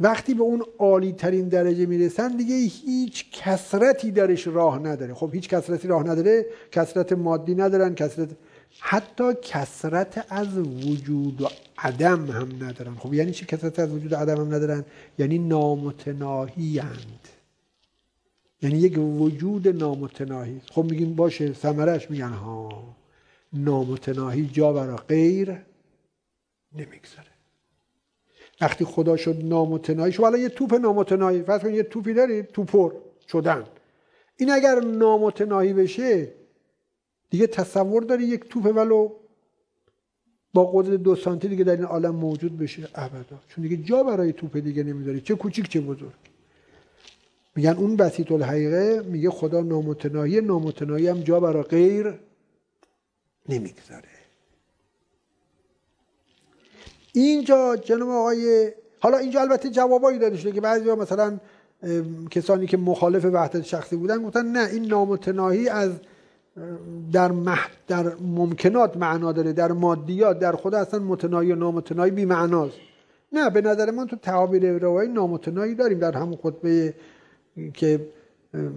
وقتی به اون عالی ترین درجه می‌رسن دیگه هیچ کسرتی درش راه نداره. خب هیچ کسرتی راه نداره کسرت مادی ندارن کسرت حتی کسرت از وجود و عدم هم ندارن. خب یعنی چی کسرت از وجود و عدم هم ندارن؟ یعنی نامتناهی هند. یعنی یک وجود نامتناهی. خب میگیم باشه سمرش میگن ها نامتناهی جا برا غیر نمی‌گذاره. وقتی خدا شد نامتناهی شما الان یه توپ نامتناهی فرض کنید یه توپی دارید توپر شدن. این اگر نامتناهی بشه دیگه تصور داری یک توپ ولو با قدرت دو سانتی دیگه در این عالم موجود بشه؟ ابدا. چون دیگه جا برای توپ دیگه نمی‌ذاری. چه کوچیک چه بزرگ. میگن اون بسیط الحقیقه میگه خدا نامتناهی نامتناهی هم جا برای غیر نمی‌گذاره. اینجا جناب آقای حالا اینجا البته جوابایی داده شده که بعضی مثلا کسانی که مخالف وحدت شخصی بودن گفتن نه این نامتناهی از در, مح... در ممکنات معنا داره در مادیات در خود اصلا متناهی و نامتناهی بی معناست. نه به نظر من تو تعابیر روایی نامتناهی داریم در همون خطبه که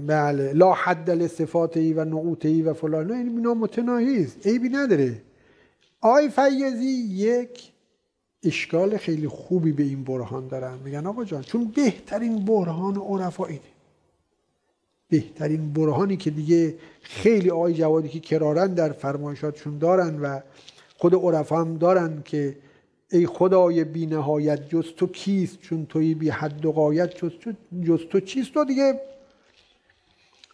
بله لا حد لصفاتی و نعوتی و فلان این نامتناهی است. عیبی نداره. آی فیزی یک اشکال خیلی خوبی به این برهان دارن. میگن آقا جان چون بهترین برهان عرفا اینه. بهترین برهانی که دیگه خیلی آقای جوادی که کرارن در فرمایشاتشون دارن و خود عرفا هم دارن که ای خدای بی نهایت جز تو کیست؟ چون توی بی حد و قایت جز تو چیست؟ و دیگه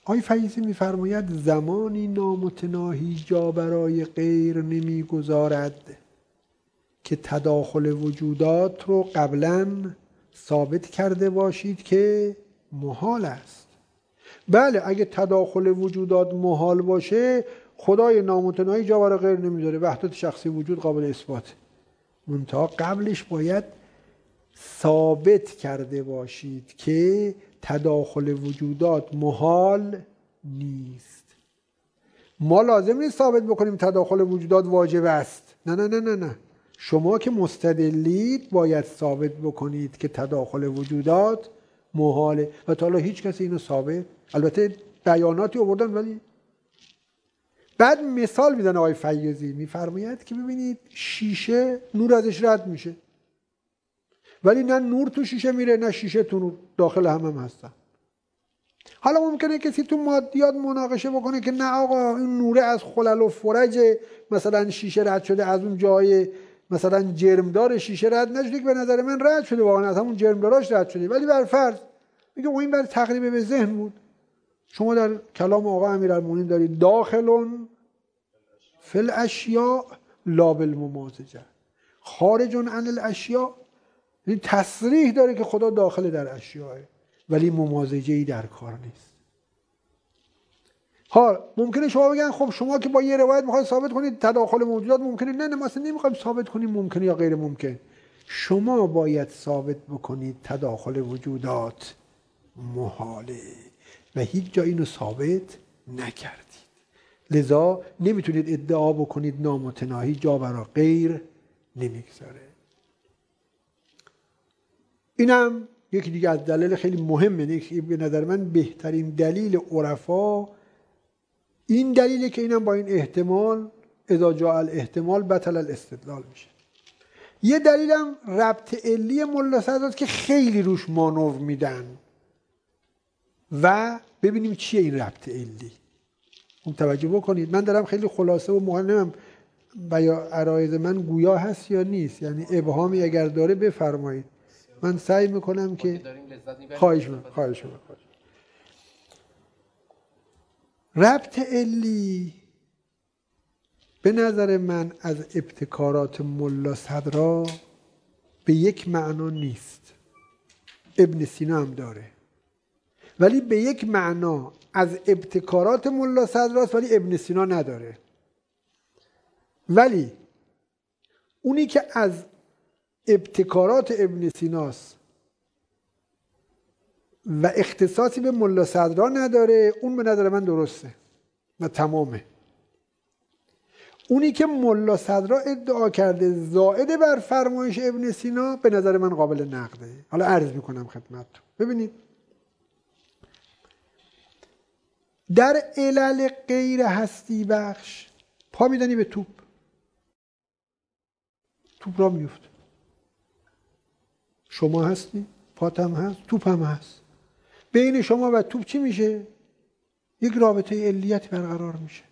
آی فیضی میفرماید زمانی نامتناهی جا برای غیر نمی‌گذارد. که تداخل وجودات رو قبلا ثابت کرده باشید که محال است. بله اگه تداخل وجودات محال باشه خدای نامتناهی جا برای غیر نمی‌ذاره وحدت شخصی وجود قابل اثبات. منتها قبلش باید ثابت کرده باشید که تداخل وجودات محال نیست. ما لازم نیست ثابت بکنیم تداخل وجودات واجب است. نه نه نه نه نه. شما که مستدلید باید ثابت بکنید که تداخل وجودات محاله. و تا حالا هیچ کسی اینو ثابت البته بیاناتی آوردن ولی بعد مثال میدن آقای فیضی میفرماید که ببینید شیشه نور ازش رد میشه. ولی نه نور تو شیشه میره نه شیشه تو نور. داخل هم هم هستن. حالا ممکنه کسی تو مادیات مناقشه بکنه که نه آقا این نوره از خلل و فرج مثلا شیشه رد شده از اون جای مثلا جرمدار شیشه رد نشده که به نظر من رد شده واقعا از همون جرمداراش رد شده. ولی بر فرض میگه این بر تقریبا به ذهن بود. شما در کلام آقا امیرالمومنین دارید داخلون فل اشیا لا بالممازجه خارج عن الاشیا این تصریح داره که خدا داخل در اشیاء ولی ممازجه ای در کار نیست. ها ممکنه شما بگن خب شما که با یه روایت می‌خواید ثابت کنید تداخل موجودات ممکنه. نه نه ما نمی‌خوایم ثابت کنیم ممکنه یا غیر ممکن. شما باید ثابت بکنید تداخل وجودات محاله و هیچ جا اینو ثابت نکردید. لذا نمی‌تونید ادعا بکنید نامتناهی جا برا غیر نمی‌گذاره. اینم یکی دیگه از دلیل خیلی مهمه. به نظر من بهترین دلیل عرفا این دلیله که اینم با این احتمال اذا جاء الاحتمال بطل الاستدلال میشه. یه دلیلم ربط علی ملا که خیلی روش مانور میدن. و ببینیم چیه این ربط علی. اون توجه بکنید. من دارم خیلی خلاصه و مهمم و یا عرایز من گویا هست یا نیست. یعنی ابهامی اگر داره بفرمایید. من سعی می‌کنم که خواهش من خواهش من ربط علی. به نظر من از ابتکارات ملا صدرا به یک معنا نیست. ابن سینا هم داره. ولی به یک معنا از ابتکارات ملا صدراست ولی ابن سینا نداره. ولی اونی که از ابتکارات ابن سیناست و اختصاصی به ملا صدرا نداره. اون به نظر من درسته و تمامه. اونی که ملا صدرا ادعا کرده زائد بر فرمایش ابن سینا به نظر من قابل نقده. حالا عرض می‌کنم خدمتتون. ببینید. در علل غیر هستی بخش پا میدنی به توپ. توپ را میفته شما هستی پاتم هست توپ هم هست. بین شما و توپ چی میشه؟ یک رابطه علیت برقرار میشه.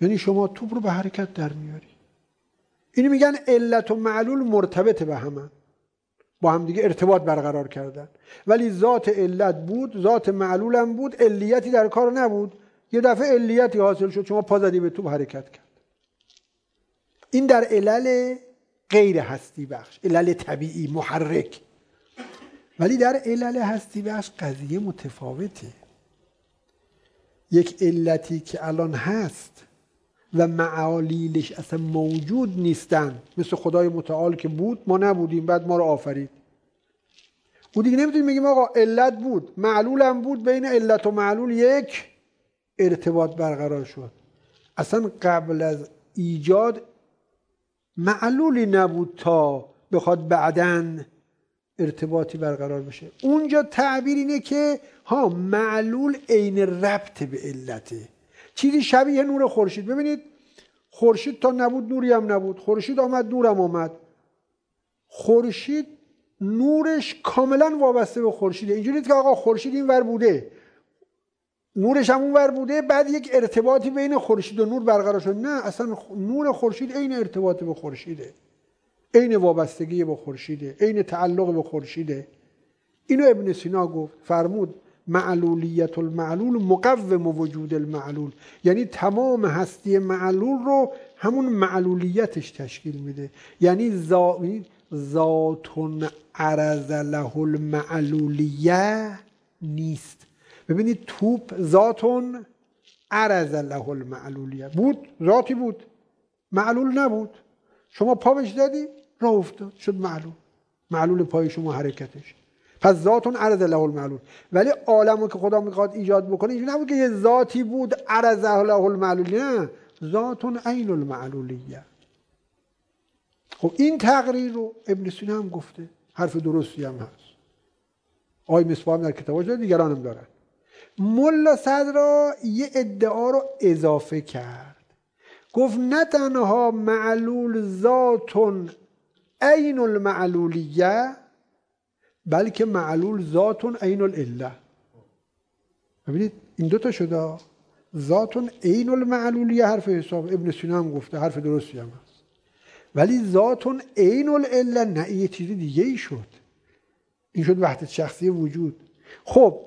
یعنی شما توپ رو به حرکت در میاری. اینو میگن علت و معلول مرتبط به همه. با هم دیگه ارتباط برقرار کردن. ولی ذات علت بود ذات معلولم بود علیتی در کار نبود. یه دفعه علیتی حاصل شد شما پا زدی به توپ حرکت کرد. این در علل غیر هستی بخش علل طبیعی محرک. ولی در علل هستی بخش قضیه متفاوته. یک علتی که الان هست و معالیلش اصلا موجود نیستن مثل خدای متعال که بود ما نبودیم بعد ما رو آفرید. او دیگه نمی‌تونیم بگیم آقا علت بود معلولم بود بین علت و معلول یک ارتباط برقرار شد. اصلا قبل از ایجاد معلولی نبود تا بخواد بعدن ارتباطی برقرار بشه اونجا تعبیر اینه که ها معلول عین ربط به علته. چیزی شبیه نور خورشید. ببینید خورشید تا نبود نوری هم نبود. خورشید آمد نورم آمد. خورشید نورش کاملا وابسته به خورشیده. اینجوری که آقا خورشید این ور بوده. نورش هم اون ور بوده بعد یک ارتباطی بین خورشید و نور برقرار شد نه اصلا نور خورشید عین ارتباط به خورشیده. عین وابستگی به خورشیده عین تعلق به خورشیده. اینو ابن سینا گفت فرمود معلولیت المعلول مقوم وجود المعلول. یعنی تمام هستی معلول رو همون معلولیتش تشکیل میده. یعنی ذات عرض له المعلولیه نیست. ببینید توپ ذاتون عرض له المعلولیه. بود؟ ذاتی بود. معلول نبود. شما پا بهش دادی راه افتاد شد معلول معلول پای شما حرکتش. پس ذاتون عرض له المعلول. ولی عالمو که خدا می‌خواد ایجاد بکنه اینجوری نبود که یه ذاتی بود عرض له المعلول. نه ذاتون عین المعلولیه. خب این تقریر رو ابن سینا هم گفته. حرف درستی هم هست. آقای مصباح در کتاباش دیگران هم دارن. ملا صدرا یه ادعا رو اضافه کرد. گفت نه تنها معلول ذاتون عین المعلولیه بلکه معلول ذاتون عین العله. ببینید این دوتا شده. ذاتون عین المعلولیه حرف حساب ابن سینا هم گفته حرف درستی هم هست. ولی ذاتون عین العله نه یه چیز دیگه ای شد. این شد وحدت شخصی وجود. خب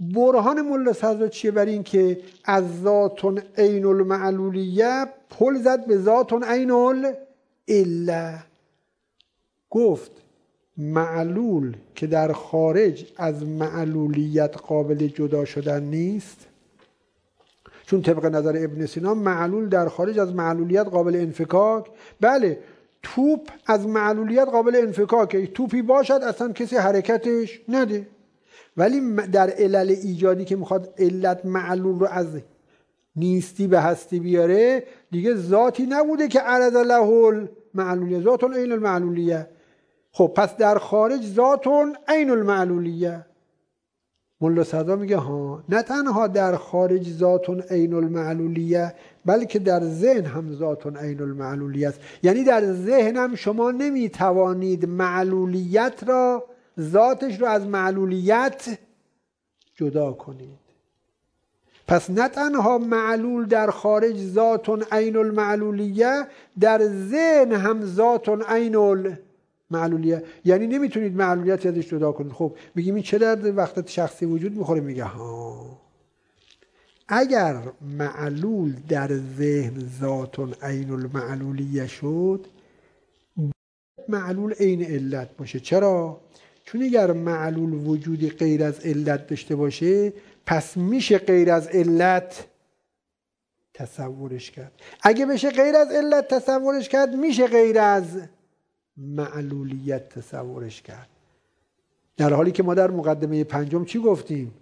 برهان ملا صدرا چیه بر این که از ذاتون عین المعلولیه پل زد به ذاتون عین العله گفت معلول که در خارج از معلولیت قابل جدا شدن نیست. چون طبق نظر ابن سینا معلول در خارج از معلولیت قابل انفکاک. بله توپ از معلولیت قابل انفکاکه توپی باشد اصلا کسی حرکتش نده. ولی در علل ایجادی که می‌خواد علت معلول رو از نیستی به هستی بیاره دیگه ذاتی نبوده که عرض له المعلولیه. ذات عین المعلولیه. خب پس در خارج ذاتون عین المعلولیه. ملا صدا میگه ها نه تنها در خارج ذاتون عین المعلولیه بلکه در ذهن هم ذاتون عین المعلولیه است. یعنی در ذهنم شما نمی‌توانید معلولیت را ذاتش رو از معلولیت جدا کنید. پس نه تنها معلول در خارج ذاتون عین المعلولیه در ذهن هم ذاتون عین معلولیت یعنی نمی‌تونید معلولیت ازش جدا کنید. خب میگیم این چه در وقت شخصی وجود می‌خوره؟ میگه ها. اگر معلول در ذهن ذاتون عین المعلولیه شد معلول عین علت باشه. چرا؟ چون اگر معلول وجودی غیر از علت داشته باشه پس میشه غیر از علت تصورش کرد. اگه بشه غیر از علت تصورش کرد میشه غیر از معلولیت تصورش کرد. در حالی که ما در مقدمه پنجم چی گفتیم؟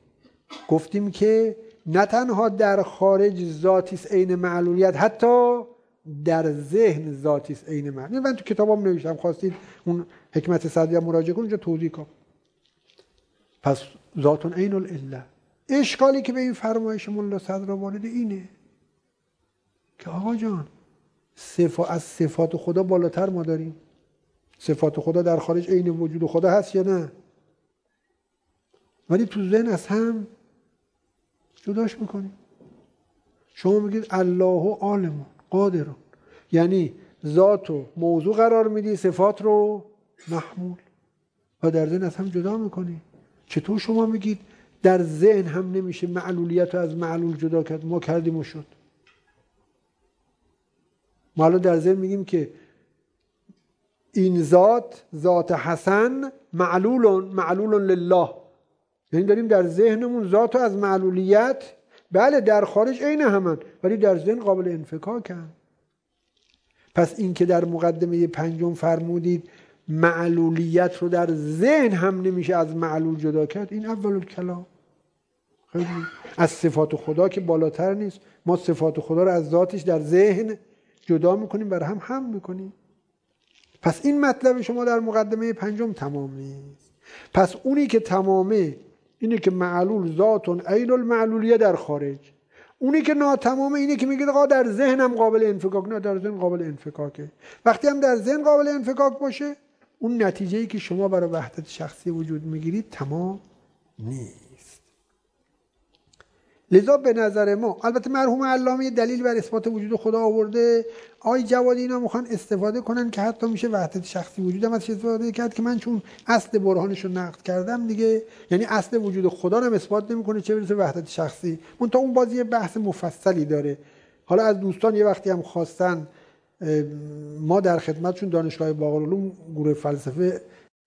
گفتیم که نه تنها در خارج ذاتیست عین معلولیت حتی در ذهن ذاتیست عین معلولیت. من تو کتابم نوشتم خواستید اون حکمت صدیه مراجعه کنید اونجا توضیح کنم پس ذاتون عین العله. اشکالی که به این فرمایش ملا صدر وارد اینه که آقا جان صفا از صفات خدا بالاتر ما داریم. صفات خدا در خارج عین وجود خدا هست یا نه؟ ولی تو ذهن از هم جداش می‌کنیم. شما میگید الله و عالمون قادرون یعنی ذات و موضوع قرار میدی صفات رو محمول. و در ذهن از هم جدا می‌کنی. چطور شما میگید در ذهن هم نمیشه معلولیت رو از معلول جدا کرد. ما کردیم و شد. ما الان در ذهن میگیم که این ذات ذات حسن معلول معلول لله. یعنی داریم در ذهنمون ذات از معلولیت بله در خارج عین همن ولی در ذهن قابل انفکاکن. پس این که در مقدمه پنجم فرمودید معلولیت رو در ذهن هم نمیشه از معلول جدا کرد. این اول کلام خیلی از صفات خدا که بالاتر نیست. ما صفات خدا رو از ذاتش در ذهن جدا می‌کنیم برای هم هم می‌کنیم. پس این مطلب شما در مقدمه پنجم تمام نیست. پس اونی که تمامه اینه که معلول ذاتون عین المعلولیه در خارج. اونی که ناتمامه اینه که میگه آقا در ذهنم قابل انفکاک نه در ذهن قابل انفکاکه. وقتی هم در ذهن قابل انفکاک باشه اون نتیجه ای که شما برای وحدت شخصی وجود می‌گیرید تمام نیست. لذا به نظر ما البته مرحوم علامه دلیل بر اثبات وجود خدا آورده آی جوادی اینا می‌خوان استفاده کنن که حتی میشه وحدت شخصی وجود هم از استفاده کرد که من چون اصل برهانش رو نقد کردم دیگه یعنی اصل وجود خدا رو اثبات نمی‌کنه چه برسه وحدت شخصی. اون تا اون بازی بحث مفصلی داره. حالا از دوستان یه وقتی هم خواستن ما در خدمتشون دانشگاه باقرالعلوم گروه فلسفه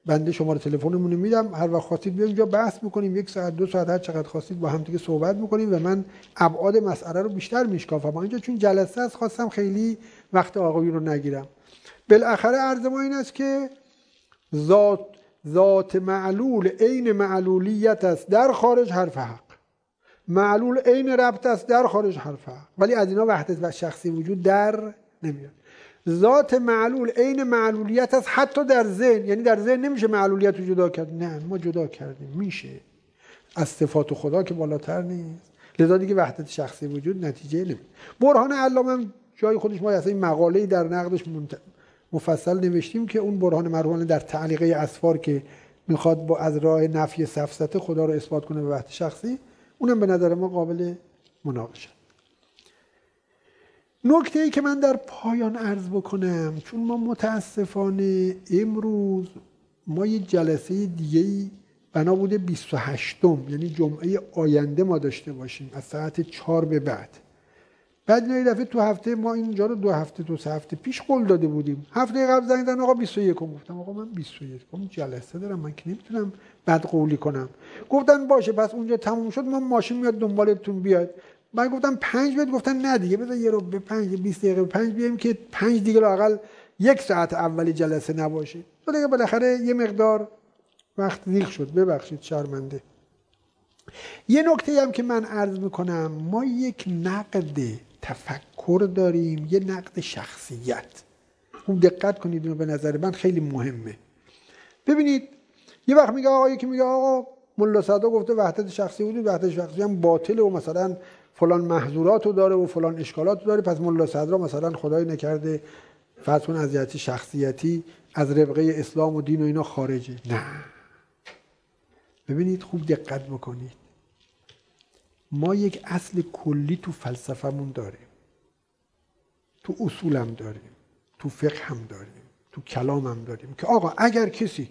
بنده شماره تلفنمون میدم. هر وقت خواستید بیاین اینجا بحث می‌کنیم یک ساعت دو ساعت هر چقدر خواستید با هم دیگه صحبت می‌کنیم و من ابعاد مسئله رو بیشتر میشکافم. اینجا چون جلسه است خواستم خیلی وقت آقایی رو نگیرم. بالاخره عرض ما این است که ذات ذات معلول عین معلولیت است در خارج حرف حق. معلول عین ربط است در خارج حرف حق. ولی از اینا وحدت و شخصی وجود در نمیاد. ذات معلول عین معلولیت است حتی در ذهن. یعنی در ذهن نمیشه معلولیت رو جدا کرد. نه ما جدا کردیم. میشه. از صفات خدا که بالاتر نیست. لذا دیگه وحدت شخصی وجود نتیجه نمید برهان علامه جای خودش ما اصلا این مقاله در نقدش مفصل نوشتیم که اون برهان مرحوم در تعلیقه اسفار که می‌خواد با از راه نفی سفسته خدا رو اثبات کنه به وحدت شخصی اونم به نظر ما قابل مناقشه. نکته ای که من در پایان عرض بکنم چون ما متاسفانه امروز ما یه جلسه دیگه ای بنا بوده 28 م یعنی جمعه آینده ما داشته باشیم از ساعت 4 به بعد. بعد یه دفعه تو هفته ما اینجا رو دو هفته دو سه هفته پیش قول داده بودیم. هفته قبل زنگ زدن آقا 21 گفتم. آقا من 21 گفتم جلسه دارم من که نمی‌تونم بعد قولی کنم. گفتن باشه پس اونجا تموم شد ما ماشین میاد دنبالتون بیاد. من گفتم پنج بیاد گفتن نه دیگه بذار یه رو به پنج بیست دقیقه به پنج بیایم که پنج دیگه رو یک ساعت اولی جلسه نباشه. و دیگه بالاخره یه مقدار وقت دیخ شد. ببخشید شرمنده. یه نکته هم که من عرض می‌کنم ما یک نقد تفکر داریم یه نقد شخصیت. خوب دقت کنید اینو به نظر من خیلی مهمه. ببینید یه وقت میگه آقا یکی میگه آقا ملا صدا گفته وحدت شخصی بودی وحدت شخصی هم باطله و مثلا فلان محظورات رو داره و فلان اشکالات رو داره پس ملا صدرا مثلا خدای نکرده کن از شخصیتی از ربقه اسلام و دین و اینا خارجه. نه. ببینید خوب دقت بکنید. ما یک اصل کلی تو فلسفهمون داریم. تو اصولم داریم. تو فقه هم داریم. تو کلام هم داریم. که آقا اگر کسی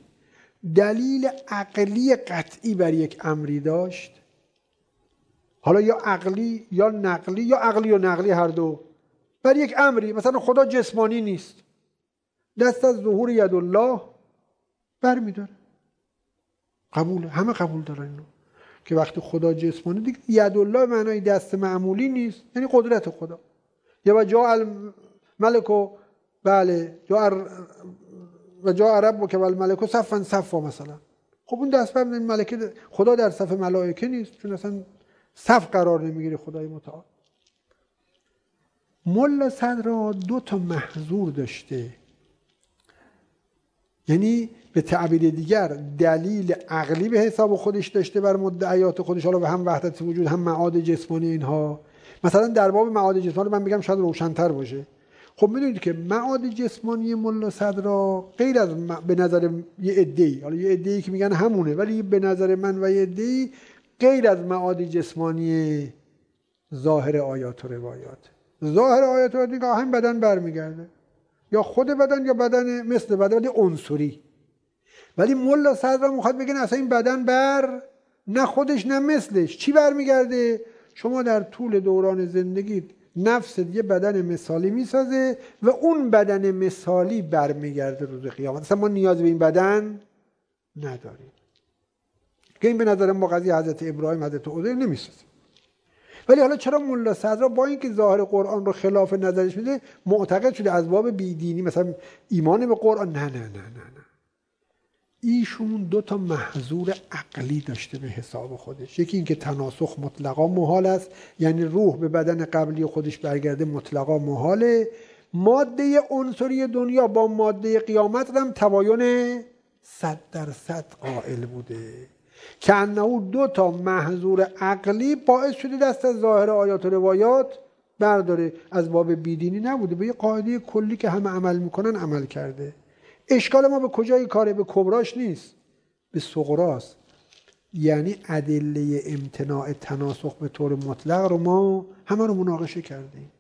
دلیل عقلی قطعی بر یک امری داشت حالا یا عقلی یا نقلی یا عقلی و نقلی هر دو. بر یک امری مثلا خدا جسمانی نیست. دست از ظهور ید الله برمیداره. قبول همه قبول دارن اینو. که وقتی خدا جسمانی دیگه ید الله معنای دست معمولی نیست. یعنی قدرت خدا. یا و جا ملکو بله جا و جا عرب که ول ملکو صفا صفا مثلا. خب اون دست ملکه خدا در صف ملائکه نیست. چون اصلا صف قرار نمی‌گیره خدای متعال. ملا صدرا دو تا محضور داشته. یعنی به تعبیر دیگر دلیل عقلی به حساب خودش داشته بر مدعیات خودش. حالا به هم وحدت وجود هم معاد جسمانی اینها. مثلا در باب معاد جسمانی من میگم شاید روشنتر باشه. خب می‌دونید که معاد جسمانی ملا صدرا غیر از به نظر یه عده‌ای حالا یه عده‌ای که میگن همونه ولی به نظر من و یه عده‌ای غیر از معاد جسمانی ظاهر آیات و روایات. ظاهر آیات و روایات هم بدن برمیگرده. یا خود بدن یا بدن مثل بدن ولی عنصری. ولی ملا صدر می‌خواد بگن اصلا این بدن بر نه خودش نه مثلش. چی برمیگرده؟ شما در طول دوران زندگیت نفس یه بدن مثالی می‌سازه و اون بدن مثالی برمیگرده روز قیامت. اصلا ما نیاز به این بدن نداریم. که این به نظر ما قضیه حضرت ابراهیم حضرت عزیر نمی‌سازه ولی حالا چرا ملا صدرا با اینکه ظاهر قرآن رو خلاف نظرش میده معتقد شده از باب بیدینی مثلا ایمان به قرآن؟ نه نه نه نه نه. ایشون دو تا محضور عقلی داشته به حساب خودش. یکی اینکه تناسخ مطلقا محال است یعنی روح به بدن قبلی خودش برگرده مطلقا محاله. ماده عنصری دنیا با ماده قیامت هم تباین صد درصد قائل بوده. که انه دو تا محضور عقلی باعث شده دست از ظاهر آیات و روایات برداره. از باب بیدینی نبوده. به یه قاعده کلی که همه عمل می‌کنن عمل کرده. اشکال ما به کجای کاره؟ به کبراش نیست. به صغراست یعنی ادله امتناع تناسخ به طور مطلق رو ما همه رو مناقشه کردیم.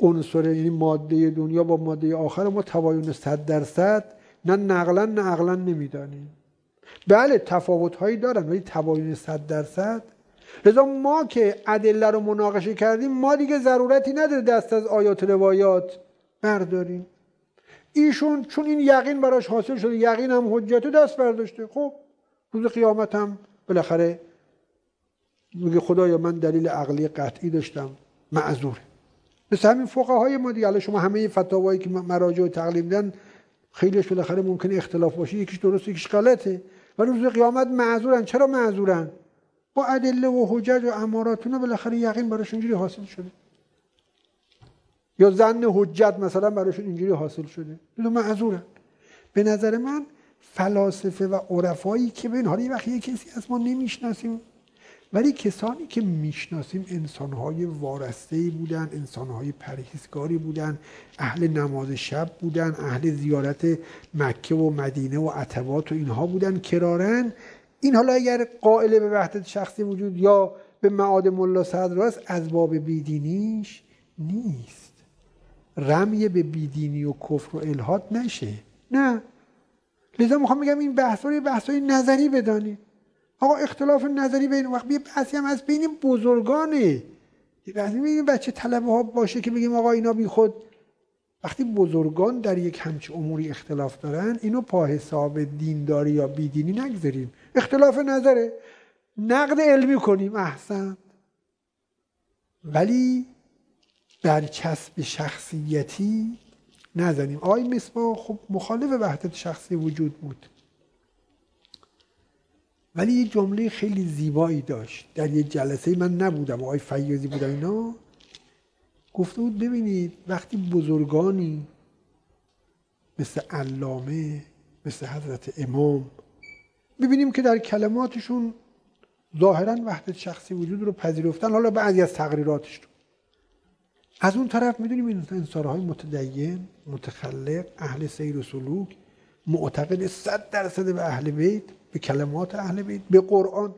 عنصر یعنی ماده دنیا با ماده آخر ما تباین صد درصد نه نقلا نه عقلا نمی‌دانیم. بله تفاوت هایی دارن ولی تباین صد درصد. لذا ما که ادله رو مناقشه کردیم ما دیگه ضرورتی نداره دست از آیات روایات برداریم. ایشون چون این یقین براش حاصل شده یقین هم حجت دست برداشته. خب روز قیامت هم بالاخره میگه خدایا من دلیل عقلی قطعی داشتم معذوره مثل همین فقهای ما دیگه. شما همه فتاوایی که مراجع تقلیم دن خیلیش بالاخره ممکن اختلاف باشه یکیش درست یکیش غلطه. ولی روز قیامت معذورن. چرا معذورن؟ با ادله و حجج و اماراتون بالاخره یقین براش اینجوری حاصل شده. یا زن حجت مثلا براشون اینجوری حاصل شده. اینا معذورن. به نظر من فلاسفه و عرفایی که به حالا یه وقتی یه کسی از ما نمی‌شناسیم. ولی کسانی که می‌شناسیم انسانهای وارسته بودن انسانهای پرهیزگاری بودن اهل نماز شب بودن اهل زیارت مکه و مدینه و عتبات و اینها بودن کرارن. این حالا اگر قائل به وحدت شخصی وجود یا به معاد ملا صدر است از باب بیدینیش نیست. رمی به بیدینی و کفر و الهاد نشه. نه. لذا می‌خوام بگم این بحث رو بحث های نظری بدانید. آقا اختلاف نظری بین وقت یه بحثی هم از بین بزرگانه. یه بحثی بین بچه طلبه ها باشه که بگیم آقا اینا بی خود وقتی بزرگان در یک همچه اموری اختلاف دارن اینو پا حساب دینداری یا بیدینی نگذاریم. اختلاف نظره. نقد علمی کنیم احسن. ولی برچسب شخصیتی نزنیم. آقای مصباح خب مخالف وحدت شخصی وجود بود. ولی یه جمله خیلی زیبایی داشت. در یه جلسه من نبودم آقای فیاضی بودن اینا. گفته بود ببینید وقتی بزرگانی مثل علامه مثل حضرت امام ببینیم که در کلماتشون ظاهرا وحدت شخصی وجود رو پذیرفتن. حالا بعضی از تقریراتش رو. از اون طرف می‌دونیم این انسانهای متدین متخلق اهل سیر و سلوک معتقد صد درصد به اهل بیت به کلمات اهل بیت به قرآن.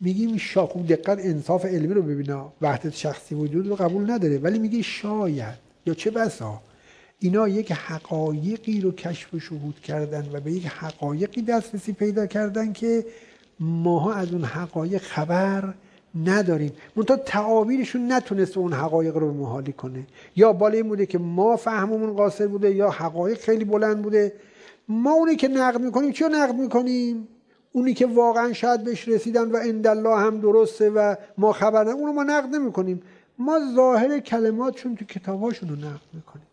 میگیم شا خوب دقت انصاف علمی رو ببینا. وحدت شخصی وجود رو قبول نداره. ولی میگه شاید. یا چه بسا؟ اینا یک حقایقی رو کشف و شهود کردن و به یک حقایقی دسترسی پیدا کردن که ماها از اون حقایق خبر نداریم. منتها تعابیرشون نتونست اون حقایق رو محالی کنه. یا بالا این بوده که ما فهممون قاصر بوده یا حقایق خیلی بلند بوده. ما اونی که نقد می‌کنیم چی نقد می‌کنیم؟ اونی که واقعا شاید بهش رسیدن و الله هم درسته و ما خبر اونو ما نقد نمی‌کنیم. ما ظاهر کلماتشون تو کتاباشون رو نقد می‌کنیم.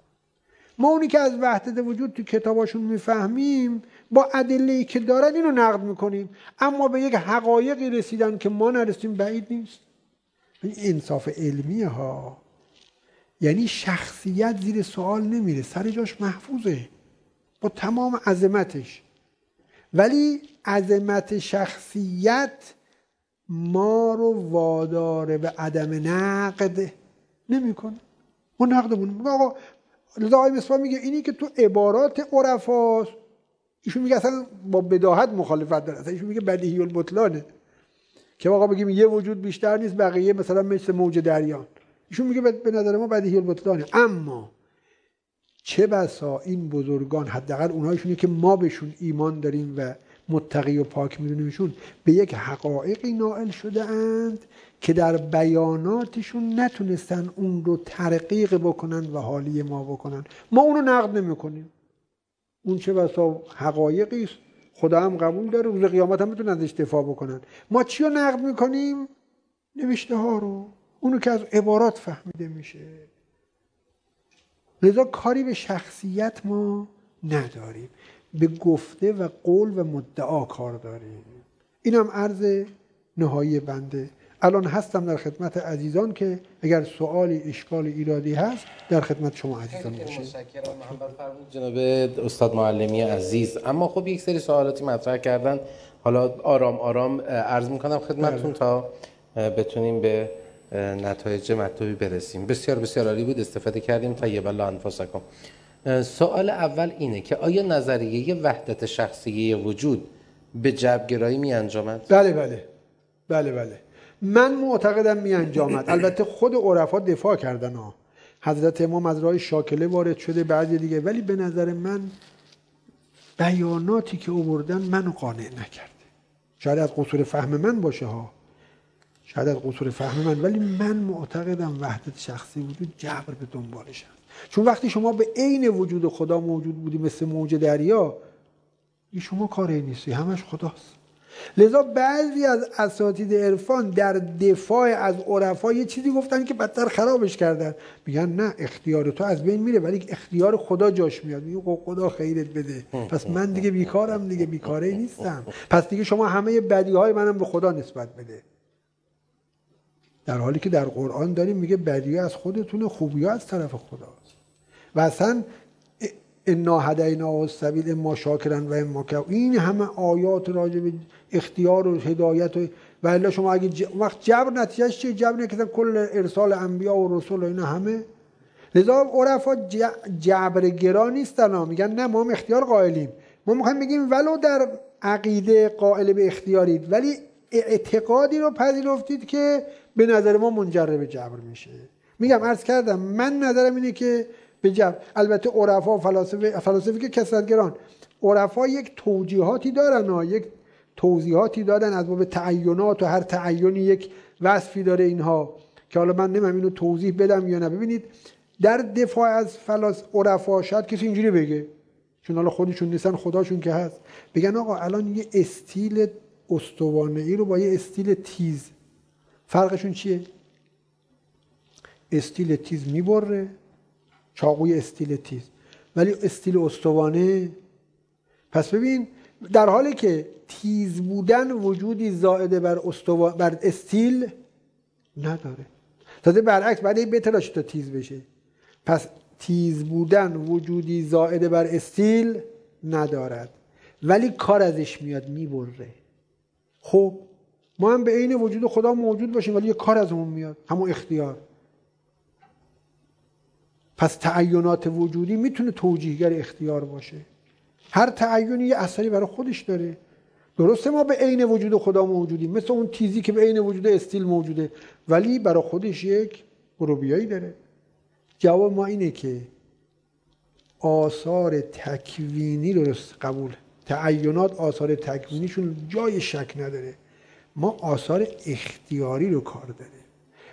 ما اونی که از وحدت وجود تو کتاباشون می‌فهمیم با ادله که دارن اینو نقد می‌کنیم. اما به یک حقایقی رسیدن که ما نرسیم بعید نیست. این انصاف علمیه ها. یعنی شخصیت زیر سوال نمیره. سر جاش محفوظه. با تمام عظمتش. ولی عظمت شخصیت ما رو واداره به عدم نقد نمی‌کنه. ما نقدمون. آقا لذا آقای میگه اینی که تو عبارات عرفاست. ایشون میگه اصلا با بداهت مخالفت داره. اصلا ایشون میگه بدیهی البطلانه که آقا بگیم یه وجود بیشتر نیست بقیه مثلا مثل موج دریان ایشون میگه به نظر ما بدیهی البطلانه اما چه بسا این بزرگان حداقل اونهایشونی که ما بهشون ایمان داریم و متقی و پاک میدونیمشون به یک حقایقی نائل شده اند که در بیاناتشون نتونستن اون رو ترقیق بکنن و حالی ما بکنن. ما اونو نقد نمی‌کنیم. اون چه بسا حقایقی است خدا هم قبول داره روز قیامت هم می‌تونن ازش دفاع بکنن. ما چی رو نقد می‌کنیم؟ نوشته ها رو. اونو که از عبارات فهمیده میشه. لذا کاری به شخصیت ما نداریم. به گفته و قول و مدعا کار داریم. این هم عرض نهایی بنده. الان هستم در خدمت عزیزان که اگر سوالی اشکال ایرادی هست در خدمت شما عزیزان باشید جناب استاد معلمی عزیز. اما خب یک سری سوالاتی مطرح کردن. حالا آرام آرام عرض می‌کنم خدمتتون بله. تا بتونیم به نتایج مطلوبی برسیم. بسیار بسیار عالی بود استفاده کردیم. تا یه بلا انفاسکم سوال اول اینه که آیا نظریه وحدت شخصی وجود به جبرگرایی می انجامد؟ بله بله. بله بله. من معتقدم می انجامد. البته خود عرفا دفاع کردن ها. حضرت امام از راه شاکله وارد شده بعضی دیگه. ولی به نظر من بیاناتی که اووردن منو قانع نکرده. شاید از قصور فهم من باشه ها. شاید از قصور فهم من ولی من معتقدم وحدت شخصی وجود جبر به دنبالش هست. چون وقتی شما به عین وجود خدا موجود بودی مثل موج دریا این شما کاری نیستی همش خداست. لذا بعضی از اساتید عرفان در دفاع از عرفا یه چیزی گفتن که بدتر خرابش کردن. میگن نه اختیار تو از بین میره ولی اختیار خدا جاش میاد. میگه خب خدا خیرت بده. پس من دیگه بیکارم دیگه بیکاره نیستم. پس دیگه شما همه بدی های منم به خدا نسبت بده. در حالی که در قرآن داریم میگه بدی از خودتون خوبی از طرف خداست. و اصلا انا هدینا و سبیل اما شاکرن و اما این همه آیات راجع به اختیار و هدایت و و شما اگه ج... وقت جبر نتیجهش چیه؟ جبر که کل ارسال انبیا و رسول و اینا همه. لذا عرفا ج... جبرگرا نیستن میگن نه ما هم اختیار قائلیم. ما می‌خوایم بگیم ولو در عقیده قائل به اختیارید ولی اعتقادی رو پذیرفتید که به نظر ما منجر به جبر میشه. میگم عرض کردم من نظرم اینه که به جبر البته عرفا فلاسفه فلاسفه که کسرتگران عرفا یک توجیهاتی دارن ها یک توضیحاتی دادن از باب تعینات و هر تعینی یک وصفی داره اینها که حالا من نمیم اینو توضیح بدم یا نه. ببینید در دفاع از فلاس عرفا شاید کسی اینجوری بگه چون حالا خودشون نیستن خداشون که هست. بگن آقا الان یه استیل استوانه ای رو با یه استیل تیز فرقشون چیه؟ استیل تیز می‌بره چاقوی استیل تیز ولی استیل استوانه. پس ببین در حالی که تیز بودن وجودی زائده بر, بر استیل نداره. تازه برعکس بعد این تا تیز بشه. پس تیز بودن وجودی زائده بر استیل ندارد. ولی کار ازش میاد می‌بره. خب؟ ما هم به عین وجود خدا موجود باشیم ولی یه کار از اون میاد همون اختیار. پس تعینات وجودی می‌تونه توجیهگر اختیار باشه. هر تعینی یه اثری برای خودش داره. درسته ما به عین وجود خدا موجودیم مثل اون تیزی که به عین وجود استیل موجوده ولی برای خودش یک غروبیایی داره. جواب ما اینه که آثار تکوینی درست قبول تعینات آثار تکوینیشون جای شک نداره. ما آثار اختیاری رو کار داره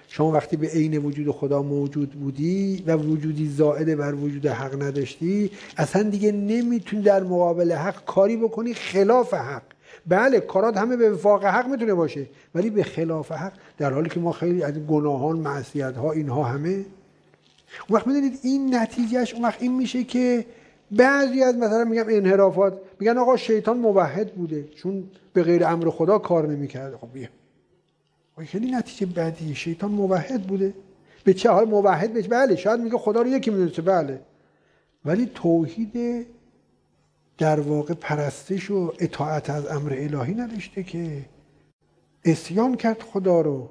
شما وقتی به عین وجود خدا موجود بودی و وجودی زائد بر وجود حق نداشتی اصلا دیگه نمی‌تونی در مقابل حق کاری بکنی خلاف حق. بله کارات همه به وفاق حق می‌تونه باشه ولی به خلاف حق در حالی که ما خیلی از گناهان معصیت ها اینها همه. اون وقت می‌دونید این نتیجهش اون وقت این میشه که بعضی از مثلا میگم انحرافات میگن آقا شیطان موحد بوده چون به غیر امر خدا کار نمی‌کرده. خب بیا خیلی نتیجه بدی شیطان موحد بوده. به چه حال موحد بشه؟ بله شاید میگه خدا رو یکی می‌دونسته. بله. ولی توحید در واقع پرستش و اطاعت از امر الهی نداشته که اسیان کرد خدا رو.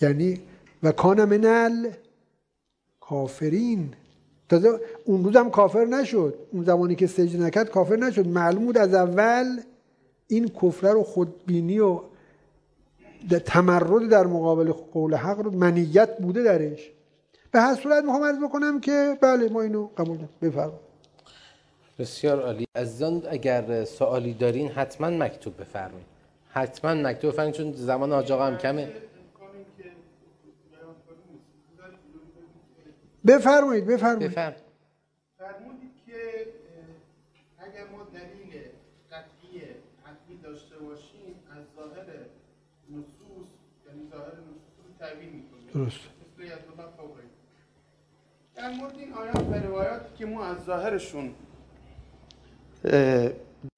یعنی و کان منل کافرین. تازه اون روزم کافر نشد. اون زمانی که سجده نکرد کافر نشد. معلوم بود از اول این کفره رو خودبینی و تمرد در مقابل قول حق رو منیت بوده درش. به هر صورت می‌خوام عرض بکنم که بله ما اینو قبول بفرمایید. بسیار عالی. عزیزان اگر سوالی دارین حتما مکتوب بفرمایید. حتما مکتوب بفرمایید چون زمان آجاقا هم کمه. بفرمایید بفرمایید. فرمودید که اگر ما دلیل قطعی حتمی داشته باشیم از ظاهر نصوص یعنی ظاهر نصوص رو تعبیر می‌کنیم. درست. در مورد این آیات و روایاتی که ما از ظاهرشون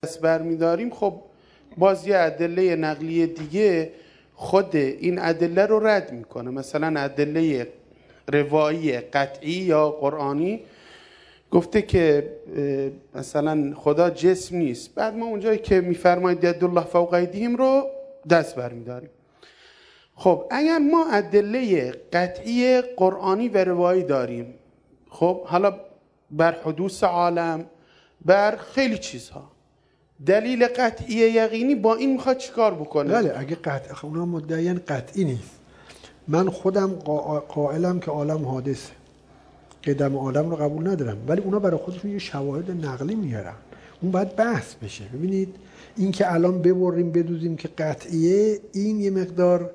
دست برمیداریم خب باز یه ادله نقلی دیگه خود این ادله رو رد می‌کنه. مثلا ادله روایی قطعی یا قرآنی گفته که مثلا خدا جسم نیست. بعد ما اونجایی که میفرمایید ید الله فوق ایدیهم رو دست برمیداریم. خب اگر ما ادله قطعی قرآنی و روایی داریم خب حالا بر حدوث عالم بر خیلی چیزها. دلیل قطعی یقینی با این می‌خواد چیکار بکنه؟ بله اگه قطع خب اونا مدعیان قطعی نیست. من خودم قائلم که عالم حادثه قدم عالم رو قبول ندارم. ولی اونا برای خودشون یه شواهد نقلی میارن. اون باید بحث بشه. ببینید این که الان ببریم بدوزیم که قطعیه این یه مقدار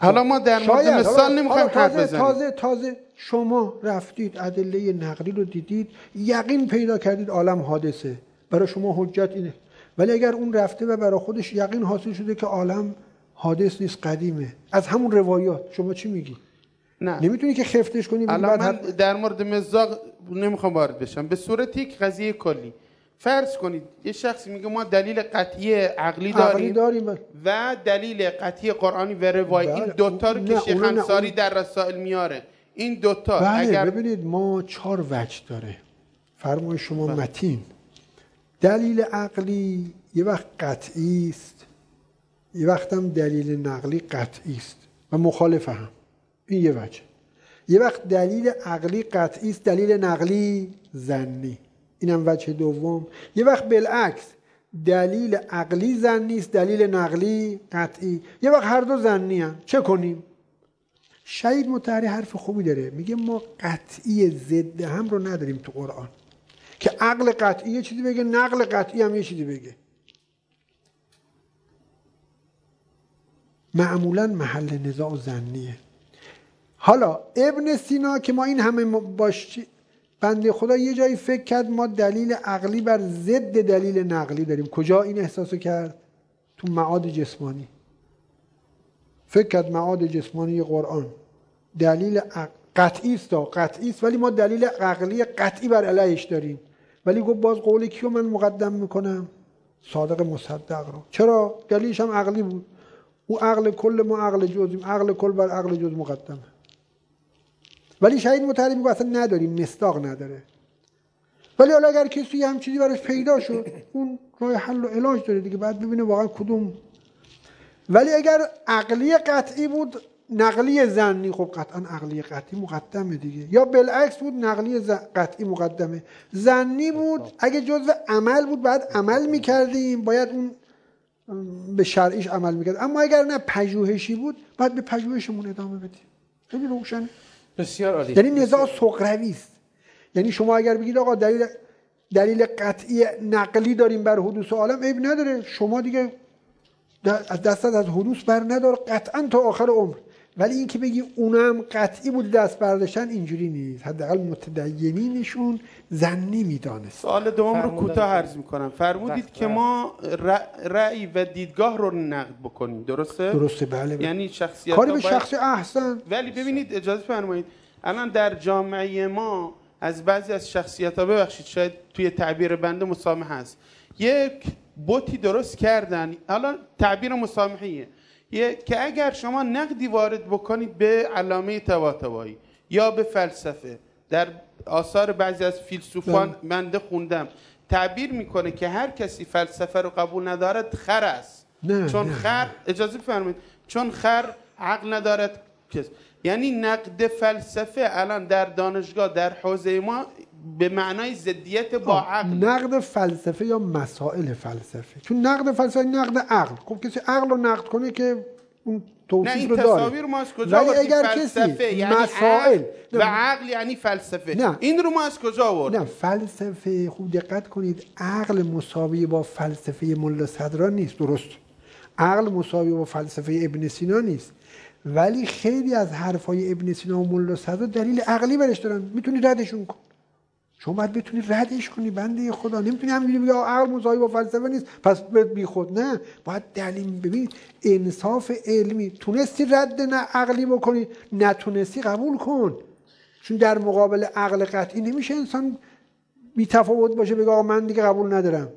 حالا ما در مورد مثال نمی‌خوایم حرف بزنیم. تازه تازه شما رفتید ادله نقلی رو دیدید یقین پیدا کردید عالم حادثه. برای شما حجت اینه. ولی اگر اون رفته و برای خودش یقین حاصل شده که عالم حادث نیست قدیمه. از همون روایات. شما چی میگی؟ نه. نمی‌تونی که خفتش کنی الان من در مورد مزاق نمی‌خوام وارد بشم. به صورت یک قضیه کلی. فرض کنید یه شخصی میگه ما دلیل قطعی عقلی داریم, داریم. و دلیل قطعی قرآنی و روایی این بله. دوتا رو که شیخ انصاری در رسائل میاره. این دوتا بله اگر ببینید ما چهار وجه داره. فرمای شما بله. متین. دلیل عقلی یه وقت قطعی است. یه هم دلیل نقلی قطعی است. و مخالف هم این یه وجه. یه وقت دلیل عقلی قطعی است دلیل نقلی زنی. اینم وجه دوم. یه وقت بالعکس دلیل عقلی زنی است دلیل نقلی قطعی. یه وقت هر دو زنی هم چه کنیم؟ شهید متحری حرف خوبی داره. میگه ما قطعی ضد هم رو نداریم تو قرآن. که عقل قطعی یه چیزی بگه نقل قطعی هم یه چیزی بگه. معمولا محل نزاع زنیه. حالا ابن سینا که ما این همه باش بنده خدا یه جایی فکر کرد ما دلیل عقلی بر ضد دلیل نقلی داریم. کجا این احساسو کرد؟ تو معاد جسمانی. فکر کرد معاد جسمانی قرآن. دلیل قطعی است قطعی است ولی ما دلیل عقلی قطعی بر علیهش داریم. ولی گفت باز قول کیو من مقدم می‌کنم؟ صادق مصدق رو. چرا؟ دلیلش هم عقلی بود. او عقل کل ما عقل جزیم عقل کل بر عقل جز مقدمه. ولی شهید متحری میگه اصلا نداریم مستاق نداره. ولی حالا اگر کسی هم چیزی براش پیدا شد اون راه حل و علاج داره دیگه بعد ببینه واقعا کدوم. ولی اگر عقلی قطعی بود نقلی زنی خب قطعا عقلی قطعی مقدمه دیگه. یا بالعکس بود نقلی قطعی مقدمه. زنی بود اگه جزء عمل بود بعد عمل می‌کردیم باید اون به شرعیش عمل می‌کرد. اما اگر نه پژوهشی بود باید به پژوهشمون ادامه بدیم. خیلی روشن بسیار عالی. یعنی نزاع سقروی است. یعنی شما اگر بگید آقا دلیل دلیل قطعی نقلی داریم بر حدوث عالم عیب نداره. شما دیگه از دست از حدوث بر ندار. قطعا تا آخر عمر. ولی این که بگی اونم قطعی بود دست برداشتن اینجوری نیست. حداقل متدینینشون زنی می‌دانست سوال دوم رو کوتاه عرض می‌کنم. فرمودید که ما رأی و دیدگاه رو نقد بکنیم. درسته؟ درسته بله, بله. یعنی شخصیت کاری به شخص احسن. ولی ببینید اجازه فرمایید. الان در جامعه ما از بعضی از شخصیت ها ببخشید شاید توی تعبیر بنده مسامحه هست. یک بوتی درست کردن. حالا تعبیر مسامحیه. یه که اگر شما نقدی وارد بکنید به علامه تواتبایی یا به فلسفه در آثار بعضی از فیلسوفان بنده خوندم. تعبیر می‌کنه که هر کسی فلسفه رو قبول ندارد خر است. چون نه، خر اجازه فرمایید چون خر عقل ندارد کس یعنی نقد فلسفه الان در دانشگاه در حوزه ما به معنای ضدیت با عقل. نقد فلسفه یا مسائل فلسفه؟ چون نقد فلسفه نقد عقل. خب کسی عقل رو نقد کنه که اون نه توصیف این رو داره. تصاویر ما از کجا ولی؟ اگر فلسفه کسی یعنی مسائل؟ و نه. عقل یعنی فلسفه. نه. این رو ما از کجا آوردیم نه فلسفه خوب دقت کنید عقل مساوی با فلسفه ملا صدرا نیست. درست. عقل مساوی با فلسفه ابن سینا نیست. ولی خیلی از حرفای ابن سینا و ملا صدرا دلیل عقلی برش دارن. می‌تونی ردشون کن. شما باید بتونی ردش کنی بنده خدا. نمی‌تونی همینجوری بگی آقا عقل مساوی با فلسفه نیست پس بی خود نه باید دلیل ببین انصاف علمی تونستی رد نه عقلی بکنی نتونستی قبول کن. چون در مقابل عقل قطعی نمیشه انسان بی تفاوت باشه بگه آقا من دیگه قبول ندارم.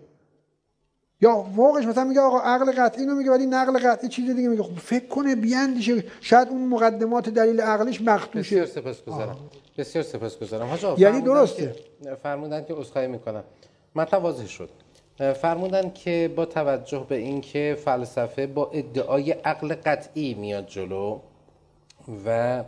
یا فوقش مثلا میگه آقا عقل قطعی اینو میگه ولی نقل قطعی چیز دیگه میگه. خب فکر کنه بیاندیشه. شاید اون مقدمات دلیل عقلیش مخدوشه. بسیار سپاسگزارم. بسیار سپاسگزارم حاج آقا، یعنی درسته. که- فرمودن که عذرخواهی می‌کنم. مطلب واضح شد. فرمودن که با توجه به اینکه فلسفه با ادعای عقل قطعی میاد جلو و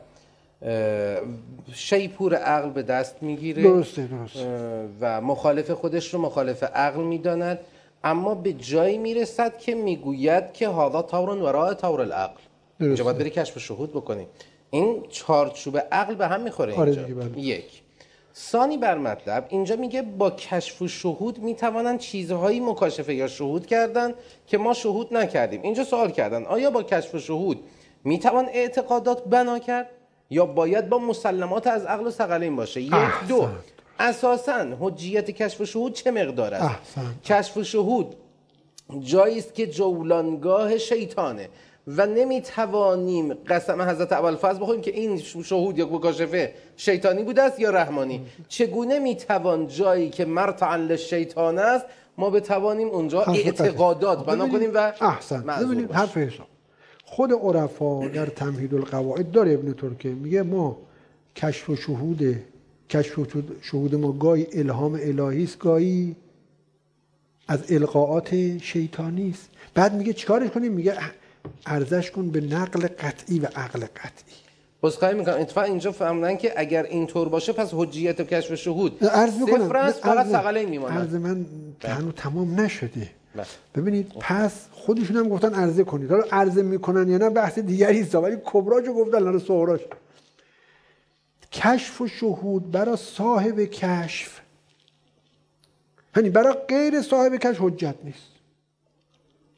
شیپور عقل به دست می‌گیره درسته درسته. و مخالف خودش رو مخالف عقل می‌داند اما به جایی می‌رسد که می‌گوید که هذا طور وراء طور العقل. اینجا باید بری کشف شهود بکنیم این چارچوب عقل به هم می‌خوره آره اینجا. بله. یک. ثانی بر مطلب اینجا میگه با کشف و شهود می‌توانند چیزهایی مکاشفه یا شهود کردن که ما شهود نکردیم. اینجا سوال کردن آیا با کشف و شهود می‌توان اعتقادات بنا کرد یا باید با مسلمات از عقل و ثقلین باشه؟ یک. دو. اساسا حجیت کشف و شهود چه مقدار است. کشف و شهود جایی است که جولانگاه شیطانه. و نمی‌توانیم قسم حضرت ابوالفضل بخوریم که این شهود یا مکاشفه شیطانی بوده است یا رحمانی. چگونه می‌توان جایی که مرتعا للشیطان است ما بتوانیم اونجا اعتقادات بنا کنیم و احسن. ببینید. حرف حساب. خود عرفا در تمهید القواعد داره ابن ترکه میگه ما کشف و شهود کشف و شهود ما گاهی الهام الهی است گاهی از القاعات شیطانی است. بعد میگه چیکارش کنیم؟ میگه ارزش کن به نقل قطعی و عقل قطعی. عذرخواهی می‌کنم. اتفاقا اینجا فهمدن که اگر اینطور باشه پس حجیت و کشف شهود. عرض می‌کنم. صفر است فقط ثقلین میماند. عرض من هنوز تمام نشده. بله. ببینید پس خودشون هم گفتن عرضه کنید. حالا عرضه می‌کنن یا نه بحث دیگری است. ولی کبراجو گفتن حالا صغراش کشف و شهود برای صاحب کشف. یعنی برای غیر صاحب کشف حجت نیست.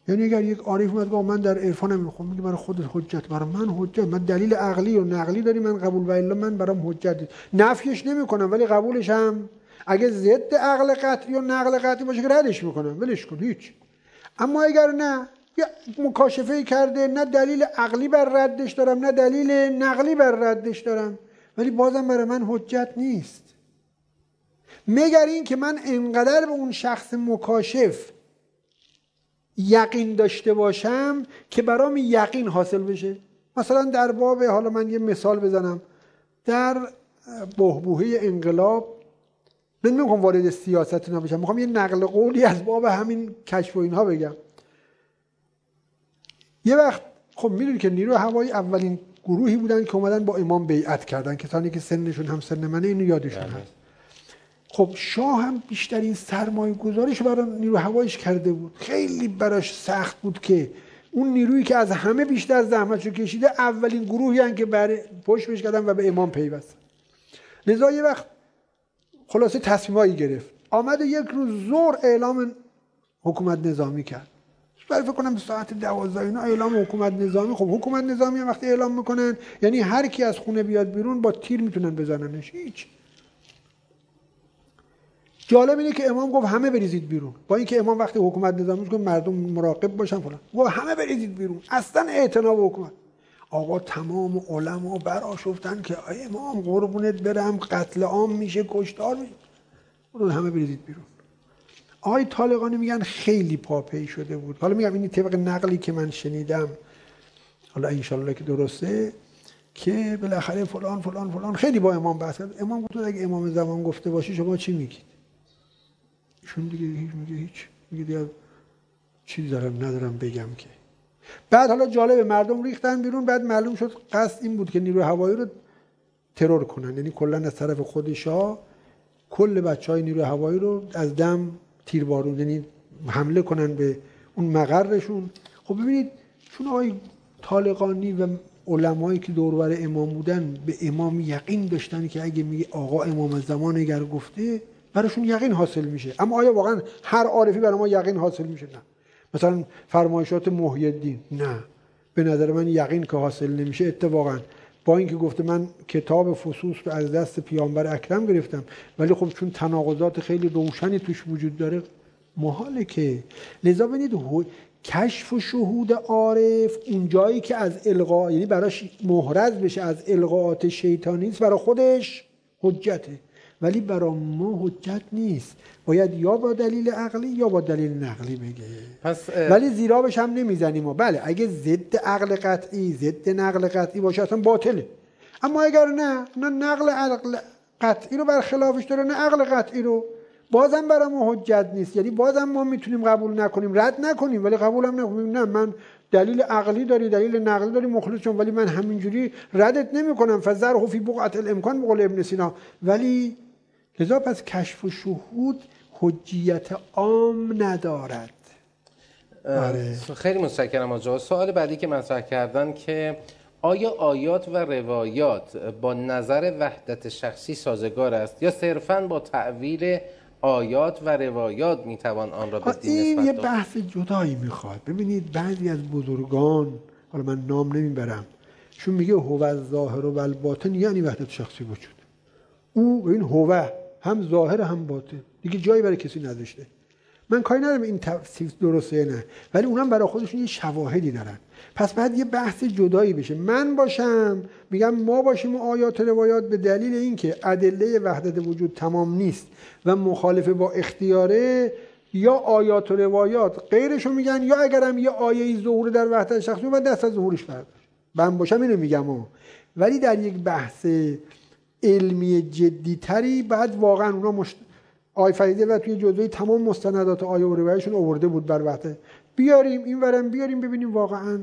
یعنی اگر یک عارف اومد گفت من در عرفانم می‌خوام میگه برای خودت حجت برای من حجت من دلیل عقلی و نقلی داری من قبول و الا من برام حجت. نفیش نمی‌کنم ولی قبولش هم. اگه ضد عقل قطعی و نقل قطعی باشه که ردش می‌کنم. ولش کن هیچ. اما اگر نه یه مکاشفه کرده نه دلیل عقلی بر ردش دارم نه دلیل نقلی بر ردش دارم. ولی بازم برای من حجت نیست. مگر این که من انقدر به اون شخص مکاشف یقین داشته باشم که برام یقین حاصل بشه. مثلا در باب حالا من یه مثال بزنم. در بهبوهه انقلاب من نمی‌خوام وارد سیاست اینا بشم می‌خوام یه نقل قولی از باب همین کشف و اینها بگم. یه وقت خب می‌دونی که نیرو هوایی اولین گروهی بودن که اومدن با امام بیعت کردن. کسانی که سنشون هم سن منه اینو یادشون هست. خب شاه هم بیشترین سرمایه گذارش برای نیرو هوایش کرده بود. خیلی براش سخت بود که اون نیرویی که از همه بیشتر زحمتشو کشیده اولین گروهی هن که بر پشت کردن و به امام پیوستن. لذا یه وقت خلاصه تصمیمایی گرفت. آمد و یک روز زور اعلام حکومت نظامی کرد. برای فکر کنم ساعت دوازده اینا اعلام حکومت نظامی. خب حکومت نظامی هم وقتی اعلام می‌کنن یعنی هر کی از خونه بیاد بیرون با تیر می‌تونن بزننش. هیچ. جالب اینه که امام گفت همه بریزید بیرون. با اینکه امام وقتی حکومت نظامی گفت مردم مراقب باشن فلان. گفت همه بریزید بیرون. اصلا اعتنا به حکومت. آقا تمام علما براشفتن که آی امام قربونت برم قتل عام میشه کشتار میشه. رو همه بریدید بیرون. آقای طالقانی میگن خیلی پاپی شده بود. حالا میگم این طبق نقلی که من شنیدم. حالا انشالله که درسته که بالاخره فلان فلان فلان. خیلی با امام بحث کرد. امام گفت اگه امام زمان گفته باشی شما چی میگید؟ ایشون دیگه هیچ میگه هیچ. میگه دیگه چیزی دارم ندارم بگم که. بعد حالا جالب مردم ریختن بیرون بعد معلوم شد قصد این بود که نیروی هوایی رو ترور کنن. یعنی کلا از طرف خودشا کل بچه های نیروی هوایی رو از دم تیربارون یعنی حمله کنن به اون مقرشون. خب ببینید چون آقای طالقانی و علمایی که دوربر امام بودن به امام یقین داشتن که اگه میگه آقا امام زمان اگر گفته براشون یقین حاصل میشه. اما آیا واقعا هر عارفی برای ما یقین حاصل میشه؟ نه. مثلا فرمایشات محی الدین نه. به نظر من یقین که حاصل نمیشه اتفاقا. با اینکه گفته من کتاب فصوص رو از دست پیامبر اکرم گرفتم ولی خب چون تناقضات خیلی روشنی توش وجود داره محاله که. لذا ببینید کشف و شهود عارف اون جایی که از القا یعنی براش محرز بشه از القاعات شیطانی است برای خودش حجته. ولی برای ما حجت نیست. باید یا با دلیل عقلی یا با دلیل نقلی بگه. پس ولی زیرابش هم نمی‌زنیم ما. بله اگه ضد عقل قطعی ضد نقل قطعی باشه اصلا باطله. اما اگر نه نه نقل عقل قطعی رو برخلافش داره نه عقل قطعی رو. بازم برای ما حجت نیست. یعنی بازم ما می‌تونیم قبول نکنیم. رد نکنیم ولی قبول هم نکنیم. نه من دلیل عقلی داری دلیل نقلی داری مخلص ولی من همینجوری ردت نمی‌کنم. فزر فی بقعت الامکان بقول ابن سینا. ولی لذا پس کشف و شهود حجیت عام ندارد. آره. خیلی متشکرم آجا سوال بعدی که مطرح کردن که آیا آیات و روایات با نظر وحدت شخصی سازگار است یا صرفا با تعویل آیات و روایات می‌توان آن را به دین این یه بحث جدایی می‌خواد. ببینید بعضی از بزرگان حالا من نام نمی‌برم چون میگه هو ظاهر و الباطن یعنی وحدت شخصی وجود. او این هو هم ظاهر هم باطن. دیگه جایی برای کسی نداشته. من کاری ندارم این تفسیر درسته نه ولی اونم برای خودشون یه شواهدی دارن. پس بعد یه بحث جدایی بشه. من باشم میگم ما باشیم و آیات روایات به دلیل اینکه ادله وحدت وجود تمام نیست و مخالفه با اختیاره یا آیات و روایات غیرشو میگن یا اگرم یه آیه ظهور در وحدت شخصی و دست از ظهورش برداشت من باشم اینو میگم و. ولی در یک بحث علمی جدی تری بعد واقعا اونا مشت... آی فریده و توی جزوه تمام مستندات آیه و آورده بود بر وقت. بیاریم این ورم بیاریم ببینیم واقعا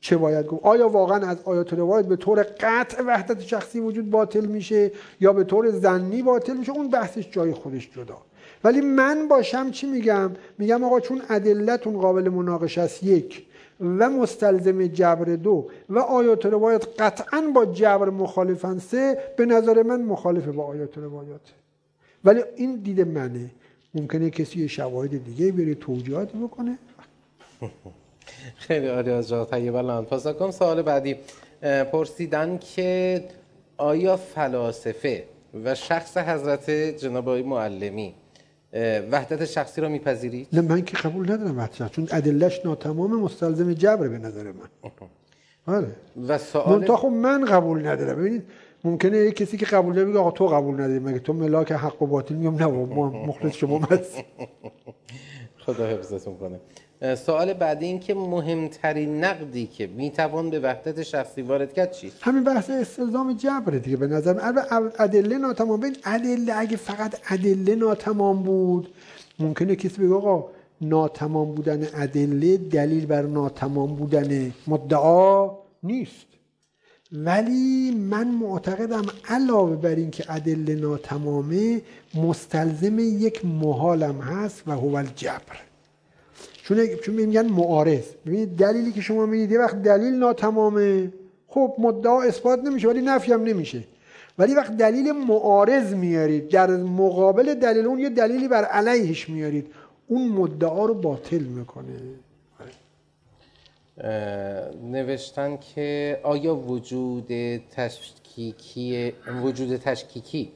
چه باید گفت. آیا واقعا از آیات روایت به طور قطع وحدت شخصی وجود باطل میشه یا به طور زنی باطل میشه؟ اون بحثش جای خودش جدا. ولی من باشم چی میگم؟ میگم آقا چون ادلتون قابل مناقشه است یک و مستلزم جبر دو. و آیات روایت قطعا با جبر مخالفن سه به نظر من مخالفه با آیات روایات. ولی این دید منه. ممکنه کسی شواهد دیگه بره توجیهاتی بکنه. خیلی عالی از جا الان کنم سوال بعدی. پرسیدن که آیا فلاسفه و شخص حضرت جناب معلمی وحدت شخصی را میپذیرید؟ نه من که قبول ندارم وحدت چون ادلش ناتمام مستلزم جبر به نظر من. آره. و سوال خب من قبول ندارم. ببینید ممکنه یه کسی که قبول نمیگه آقا تو قبول نداری. مگه تو ملاک حق و باطل میگم؟ نه ما مخلص شما هست خدا حفظتون کنه. سوال بعدی این که مهمترین نقدی که می‌توان به وحدت شخصی وارد کرد چی؟ همین بحث استلزام جبره دیگه به نظر ادله ناتمام. بین ادله اگه فقط ادله ناتمام بود ممکنه کسی بگه آقا ناتمام بودن ادله دلیل بر ناتمام بودن مدعا نیست. ولی من معتقدم علاوه بر این که ادله ناتمامه مستلزم یک محالم هست و هو الجبر. چون چون میگن معارض ببینید دلیلی که شما میگید یه وقت دلیل ناتمامه. خب مدعا اثبات نمیشه ولی نفی هم نمیشه. ولی وقت دلیل معارض میارید در مقابل دلیل اون یه دلیلی بر علیهش میارید اون مدعا رو باطل می‌کنه. نوشتن که آیا وجود تشکیکی وجود تشکیکی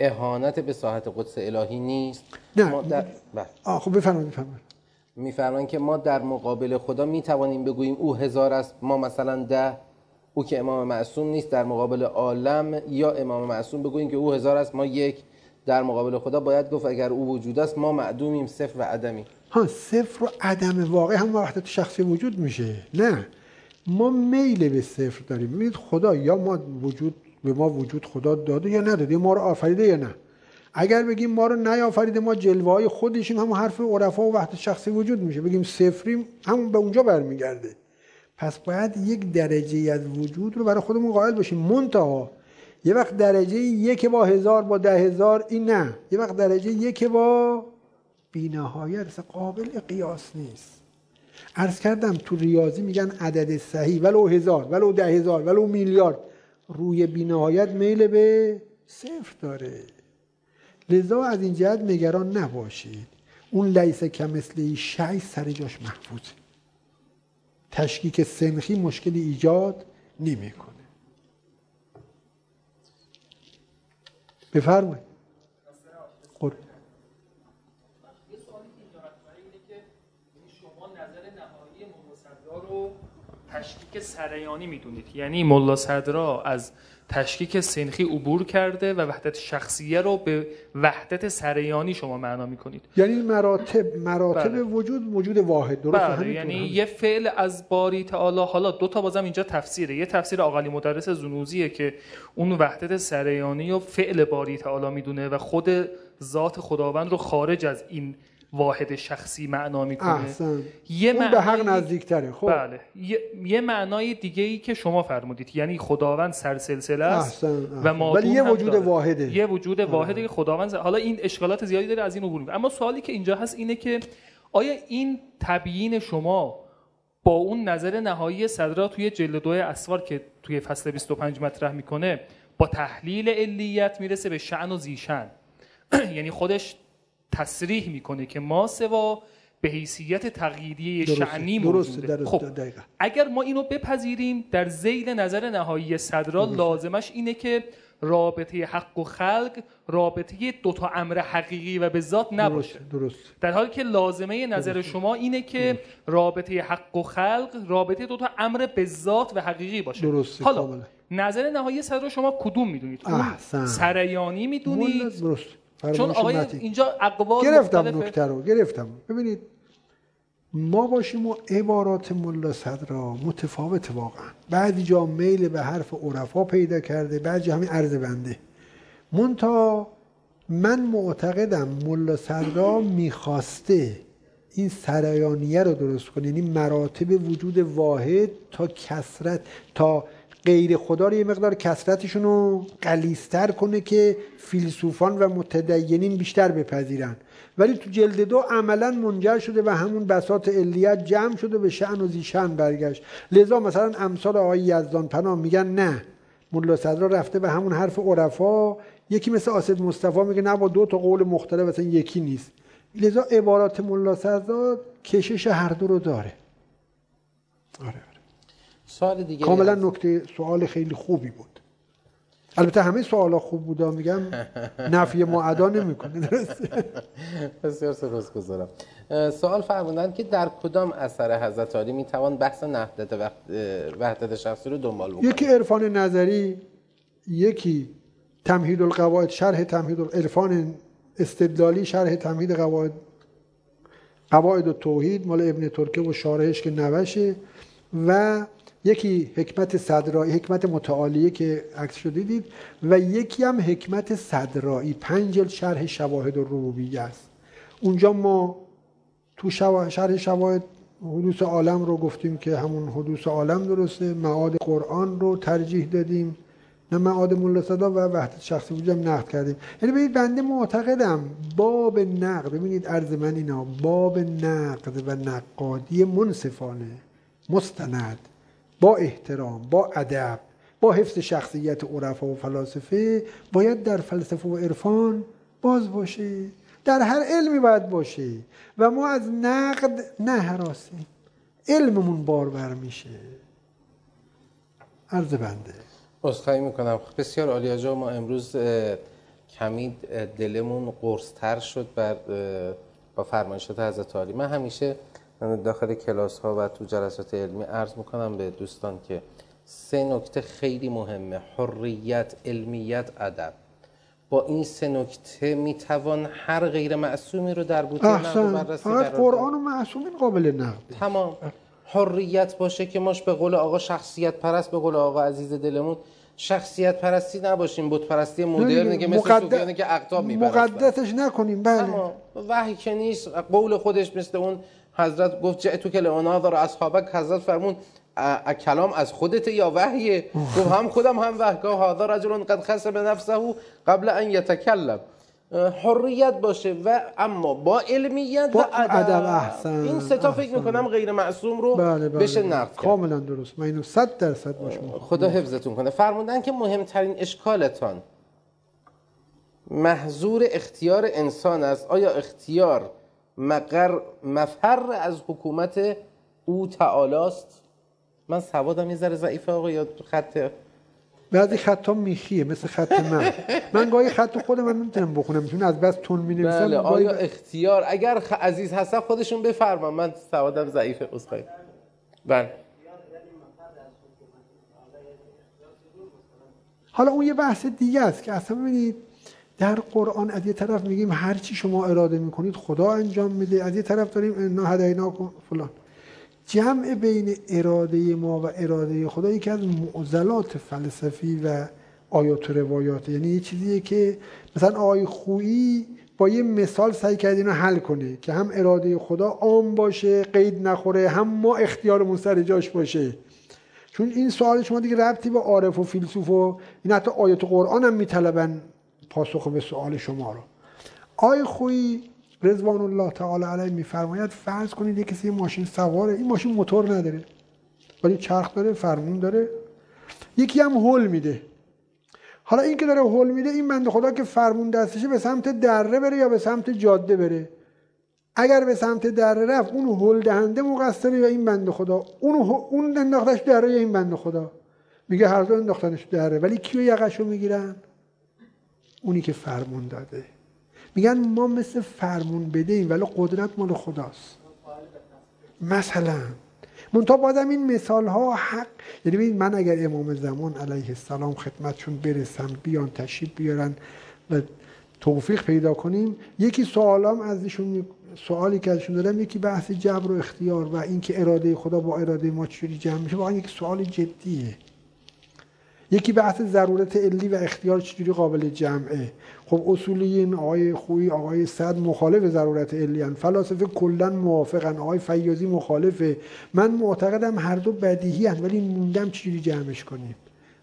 اهانت به ساحت قدس الهی نیست؟ نه. در... بله. خب بفرمایید بفرمایید. میفرمان که ما در مقابل خدا می‌توانیم بگوییم او هزار است. ما مثلا ده. او که امام معصوم نیست. در مقابل عالم یا امام معصوم بگوییم که او هزار است. ما یک. در مقابل خدا باید گفت اگر او وجود است ما معدومیم. صفر و عدمی. ها صفر و عدم واقع هم وحدت شخصی وجود میشه. نه. ما میل به صفر داریم. ببینید خدا یا ما وجود به ما وجود خدا داده یا نداده ما رو آفریده یا نه. اگر بگیم ما رو نیافریده ما جلوه های خودشیم هم حرف عرفا و وحدت شخصی وجود میشه. بگیم صفریم همون به اونجا برمیگرده. پس باید یک درجه از وجود رو برای خودمون قائل باشیم. منتها یه وقت درجه یک با هزار با ده هزار این نه. یه وقت درجه یک با بینهایت قابل قیاس نیست. عرض کردم تو ریاضی میگن عدد صحیح. ولو هزار ولو ده هزار ولو میلیارد. روی بینهایت میل به صفر داره. لذا از این جهت نگران نباشید. اون لیس کمثل شی سر جاش محفوظه تشکیک سنخی مشکلی ایجاد نمی‌کنه. بفرمایید. تشکیک سریانی می‌دونید. یعنی ملا صدرا از تشکیک سنخی عبور کرده و وحدت شخصیه رو به وحدت سریانی شما معنا می‌کنید یعنی مراتب مراتب بله. وجود وجود واحد درست بله. یعنی یه فعل از باری تعالی حالا دو تا بازم اینجا تفسیره یه تفسیر آقلی مدرس زنوزیه که اون وحدت سریانی و فعل باری تعالی می‌دونه و خود ذات خداوند رو خارج از این واحد شخصی معنا می‌کنه. احسن. یه اون به حق نزدیکتره خب. بله. یه, یه معنای دیگه ای که شما فرمودید یعنی خداوند سرسلسله است احسن. و ما ولی یه وجود واحده. یه وجود واحده که خداوند حالا این اشکالات زیادی داره از این عبور اما سوالی که اینجا هست اینه که آیا این تبیین شما با اون نظر نهایی صدرا توی جلد دو اسوار که توی فصل 25 مطرح می‌کنه با تحلیل علیت می‌رسه به شعن و زیشن؟ یعنی خودش تصریح می‌کنه که ما سوا به حیثیت تقییدی شعنی موجوده. خب اگر ما اینو بپذیریم در زیل نظر نهایی صدرا لازمش اینه که رابطه حق و خلق رابطه دوتا امر حقیقی و به ذات نباشه. درست. در حالی که لازمه نظر شما اینه که رابطه حق و خلق رابطه دوتا امر به ذات و حقیقی باشه. درست. حالا نظر نهایی صدر شما کدوم می‌دونید؟ سریانی می‌دونید؟ درست. چون آقای اینجا اقوال گرفتم نکته رو گرفتم. ببینید ما باشیم و عبارات ملا صدرا متفاوت واقعا. بعضی جا میل به حرف عرفا پیدا کرده بعضی همین عرض بنده. مونتا من معتقدم ملا صدرا می‌خواسته این سرایانیه رو درست کنه یعنی مراتب وجود واحد تا کسرت تا غیر خدا رو یه مقدار کسرتشون رو قلیستر کنه که فیلسوفان و متدینین بیشتر بپذیرن. ولی تو جلد دو عملا منجر شده و همون بساط علیت جمع شده به شعن و زیشن برگشت. لذا مثلا امثال آقای یزدان پناه میگن نه. ملا صدرا رفته به همون حرف عرفا یکی مثل آسد مصطفی میگه نه با دو تا قول مختلف مثلا یکی نیست. لذا عبارات ملا صدرا کشش هر دو رو داره. آره. سوال دیگه کاملا نکته سوال خیلی خوبی بود. البته همه سوالا خوب بودا میگم نفی معدا نمی‌کنه. درسته بسیار سپاس گذارم سوال فرمودن که در کدام اثر حضرت علی می‌توان بحث نهدت وحدت شخصی رو دنبال بکنه؟ یکی عرفان نظری یکی تمهید القواعد شرح تمهید عرفان استدلالی شرح تمهید قواعد قواعد و توحید مال ابن ترکه و شارحش که نوشه و یکی حکمت صدرایی حکمت متعالیه که عکس شده دید و یکی هم حکمت صدرایی. پنج شرح شواهد و ربوبیه است. اونجا ما تو شرح شواهد حدوث عالم رو گفتیم که همون حدوث عالم درسته. معاد قرآن رو ترجیح دادیم. نه معاد ملا صدا و وحدت شخصی وجودم نقد کردیم. یعنی ببینید بنده معتقدم باب نقد. ببینید عرض من اینا باب نقد و نقادی منصفانه مستند. با احترام با ادب با حفظ شخصیت عرفا و فلاسفه باید در فلسفه و عرفان باز باشه. در هر علمی باید باشه. و ما از نقد نه حراسیم. علممون باربر میشه. عرض بنده. اصخایی می‌کنم. بسیار عالی. ما امروز کمی دلمون قرصتر شد بر با فرمایشات حضرت عالی. من همیشه داخل کلاس ها و تو جلسات علمی عرض می‌کنم به دوستان که سه نکته خیلی مهمه. حریت علمیت ادب. با این سه نکته می‌توان هر غیر معصومی رو در بوته نقد بررسی فقط. قرآن و معصومین قابل نقد. تمام. حریت باشه که ماش به قول آقا شخصیت پرست به قول آقا عزیز دلمون شخصیت پرستی نباشیم. بود پرستی مدرنی که مثل مقد- صوفیانی که اقتاب میپرستن مقدسش نکنیم. بله. اما وحی که نیست قول خودش مثل اون حضرت گفت جئتو که لاناظر اصحابک حضرت فرمون کلام از خودت یا وحیه؟ گفت هم خودم هم وحی که هذا رجل قد خسب نفسه قبل ان یتکلم. حریت باشه و اما با علمیت با و ادب. احسن، این سه تا فکر. می‌کنم غیر معصوم رو بله بله بشه نقد کرد. کاملا درست. من اینو صد درصد باش. خدا حفظتون کنه. فرمودن که مهمترین اشکالتان محضور اختیار انسان است. آیا اختیار مقر مفر از حکومت او تعالی است من سوادم یه ذره ضعیفه آقا یا خط بعضی خطا میخیه مثل خط من. من گاهی خط خود من نمی‌تونم بخونم چون از بس تون می بله آیا اختیار اگر خ- عزیز هستن خودشون بفرمان. من سوادم ضعیفه عذرخواهی. بله. حالا اون یه بحث دیگه است که اصلا ببینید در قرآن از یه طرف میگیم هر چی شما اراده می‌کنید خدا انجام میده. از یه طرف داریم انا هدینا فلان. جمع بین اراده ما و اراده خدا یکی از معضلات فلسفی و آیات و روایات. یعنی یه چیزیه که مثلا آقای خویی با یه مثال سعی کرد اینو حل کنه که هم اراده خدا عام باشه قید نخوره هم ما اختیارمون سر جاش باشه. چون این سوال شما دیگه ربطی به عارف و فیلسوف و این حتی آیات قرآن هم میطلبن. پاسخ به سوال شما رو. آی خویی رضوان الله تعالی علیه میفرماید فرض کنید یه کسی ماشین سواره این ماشین موتور نداره. ولی چرخ داره فرمون داره. یکی هم هول میده. حالا این که داره هول میده این بنده خدا که فرمون دستشه به سمت دره بره یا به سمت جاده بره؟ اگر به سمت دره رفت اون هول دهنده مقصره یا این بنده خدا؟ اون اون انداختش دره یا این بنده خدا؟ میگه هر دو انداختنش دره. ولی کیو یقشو می‌گیرن؟ اونی که فرمون داده. میگن ما مثل فرمون بدهیم ولی قدرت مال خداست. مثلا منتها بازم این مثال ها حق. یعنی ببینید من اگر امام زمان علیه السلام خدمتشون برسم بیان تشریف بیارن و توفیق پیدا کنیم یکی سوالام از ایشون سوالی که ازشون دارم یکی بحث جبر و اختیار و اینکه اراده خدا با اراده ما چجوری جمع میشه. واقعا یک سوال جدیه. یکی بحث ضرورت علی و اختیار چجوری قابل جمعه. خب اصولیین آقای خویی آقای صد مخالف ضرورت علی هن. فلاسفه کلا موافقن. آقای فیاضی مخالفه. من معتقدم هر دو بدیهی هن ولی موندم چجوری جمعش کنیم.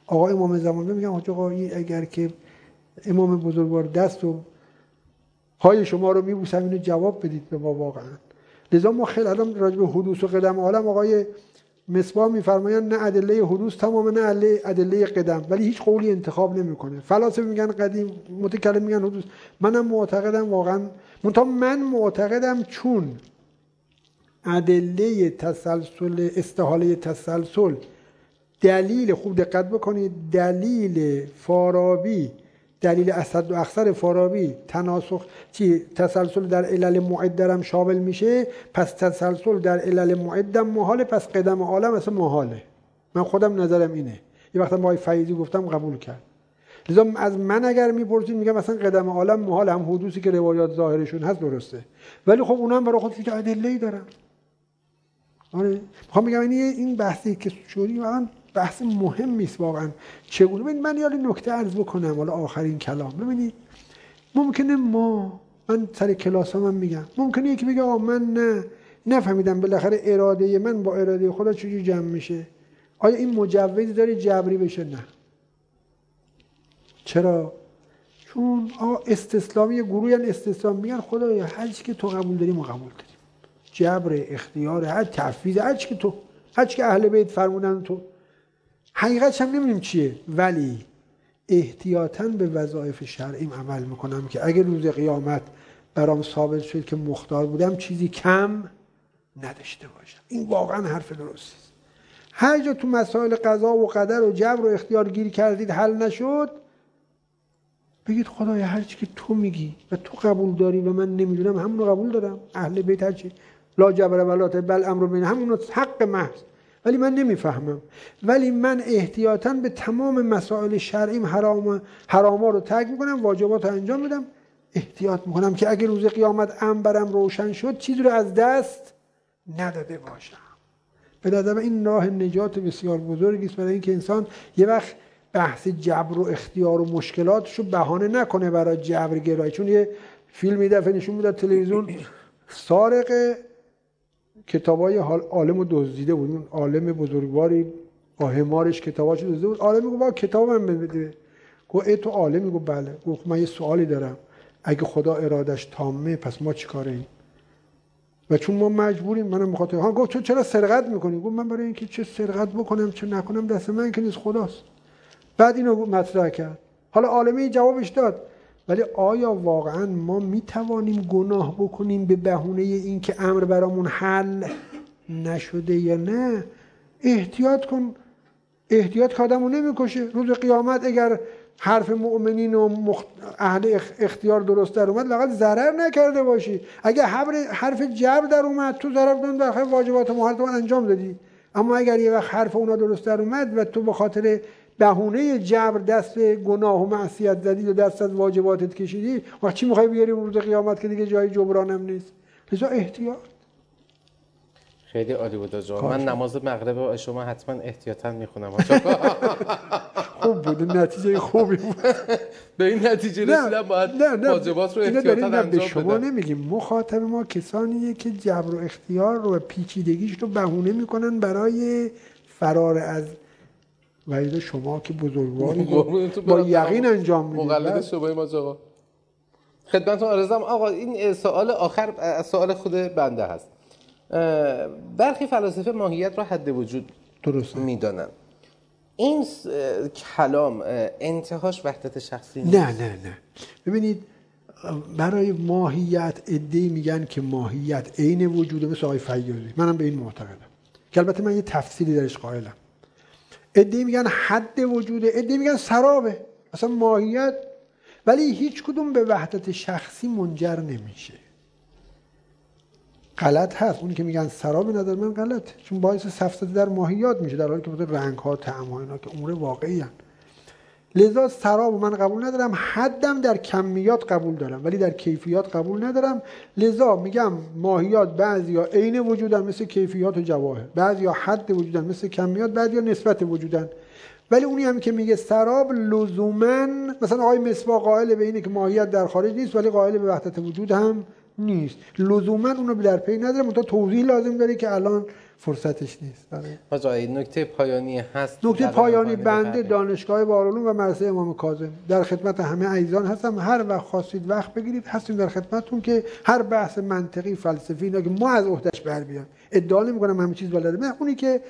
آقای امام زمان میگم آقا اگر که امام بزرگوار دست و پای شما رو میبوسم اینو جواب بدید به ما واقعا. لذا ما خیلی الان راجع به حدوث و قدم عالم آقای مصباح میفرمایند نه ادله حدوث تمام نه ادله قدم. ولی هیچ قولی انتخاب نمی‌کنه. فلاسفه میگن قدیم متکلم میگن حدوث. منم معتقدم واقعا منتها من معتقدم چون ادله تسلسل استحاله تسلسل دلیل خوب دقت بکنید دلیل فارابی دلیل اسد و اکثر فارابی تناسخ چی؟ تسلسل در علل معدرم شامل میشه؟ پس تسلسل در علل معدم محاله پس قدم عالم اصلا محاله. من خودم نظرم اینه. یه وقتا با فیضی گفتم قبول کرد. لذا از من اگر می‌پرسید میگم مثلا قدم عالم محال هم حدوثی که روایات ظاهرشون هست درسته. ولی خب اونم برای خودش ادله ای دارن. آره. می‌خوام میگم این این بحثی که شدی واقعا بحث مهمی است واقعا. چگونه؟ ببینید من یه نکته عرض بکنم حالا آخرین کلام. ببینید ممکنه ما من سر کلاس هم میگم ممکنه یکی بگه آه من نه. نفهمیدم بالاخره اراده من با اراده خدا چجوری جمع میشه. آیا این مجوز داره جبری بشه؟ نه. چرا؟ چون آه استسلامی گروهی استسلام میگن خدایا هر که تو قبول داری ما قبول داریم. جبر اختیار هر تفویض هر که تو هر که اهل بیت فرمودن تو. حقیقتش هم نمی‌دونیم چیه. ولی احتیاطا به وظایف شرعیم عمل می‌کنم که اگر روز قیامت برام ثابت شد که مختار بودم چیزی کم نداشته باشم. این واقعا حرف درستی است هر جا تو مسائل قضا و قدر و جبر و اختیار گیر کردید حل نشد بگید خدایا هر چی که تو میگی و تو قبول داری و من نمی‌دونم همونو قبول دارم. اهل بیت هر چی. لا جبر ولا بل امر بین. همون حق محض. ولی من نمی‌فهمم. ولی من احتیاطا به تمام مسائل شرعیم حرام حراما رو ترک می‌کنم واجبات رو انجام میدم. احتیاط می‌کنم که اگه روز قیامت انبرم روشن شد چیزی رو از دست نداده باشم. به نظر این راه نجات بسیار بزرگی است برای اینکه انسان یه وقت بحث جبر و اختیار و مشکلاتش رو بهانه نکنه برای جبر گرایی. چون یه فیلمی دفعه نشون می‌داد تلویزیون سارق کتابای عالم رو دزدیده بود. اون عالم بزرگواری با همارش کتاباش دزدیده بود. عالم میگه با کتاب من بده. گفت ای تو عالم میگه بله. گفت من یه سوالی دارم. اگه خدا ارادش تامه پس ما چیکاره ایم؟ و چون ما مجبوریم منم مخاطب ها گفت تو چرا سرقت می‌کنی؟ گفت من برای اینکه چه سرقت بکنم چه نکنم دست من که نیست خداست. بعد اینو مطرح کرد. حالا عالمی جوابش داد. ولی آیا واقعا ما می توانیم گناه بکنیم به بهونه اینکه امر برامون حل نشده یا نه؟ احتیاط کن. احتیاط که نمی‌کشه. روز قیامت اگر حرف مؤمنین و اهل اختیار درست در اومد لقد ضرر نکرده باشی. اگر حرف جبر در اومد تو ضرر دون در واجبات محرم انجام دادی. اما اگر یه وقت حرف اونا درست در اومد و تو به خاطر بهونه جبر دست گناه و معصیت زدی و دست از واجباتت کشیدی وقت چی می‌خوای بیاری روز قیامت که دیگه جای جبرانم نیست؟ لذا احتیاط. خیلی عالی بود آجا. من نماز مغرب شما حتما احتیاطا می‌خونم خوب بود. نتیجه خوبی بود. به این نتیجه رسیدم باید واجبات رو احتیاطا انجام به شما نمیگیم. مخاطب ما کسانیه که جبر و اختیار رو پیچیدگیش رو بهونه می‌کنن برای فرار از و شما که بزرگواری با یقین انجام می‌دید مقلد شما ما آقا خدمتتون آرزم آقا این سوال آخر سوال خود بنده هست. برخی فلاسفه ماهیت را حد وجود درست می‌دانن این کلام انتهاش وحدت شخصی نیست. نه نه نه. ببینید برای ماهیت ادعی میگن که ماهیت عین وجوده مثل آقای فیاضی. منم به این معتقدم. که البته من یه تفصیلی درش قائلم. ادعی میگن حد وجوده ادعی میگن سرابه. اصلا ماهیت. ولی هیچ کدوم به وحدت شخصی منجر نمیشه. غلط هست. اونی که میگن سراب نظر من غلطه. چون باعث سفسده در ماهیات میشه در حالی که رنگ ها طعم ها اینا که امور واقعی هن. لذا سراب من قبول ندارم حدم در کمیات قبول دارم ولی در کیفیات قبول ندارم. لذا میگم ماهیات بعضی ها عین وجودن مثل کیفیات و جواهر بعضی ها حد وجودن مثل کمیات بعضی ها نسبت وجودن. ولی اونی هم که میگه سراب لزوما مثلا آقای مصباح قائل به اینه که ماهیت در خارج نیست ولی قائل به وحدت وجود هم نیست. لزوما اونو در پی نداره منتها توضیح لازم داره که الان فرصتش نیست. بله. نکته پایانی هست. نکته پایانی بنده دانشگاه بارالون و مدرسه امام کاظم. در خدمت همه عزیزان هستم. هر وقت خواستید وقت بگیرید هستیم در خدمتتون که هر بحث منطقی فلسفی اینا که ما از عهدهش بر بیان ادعا نمی‌کنم همه چیز بلده من اونی که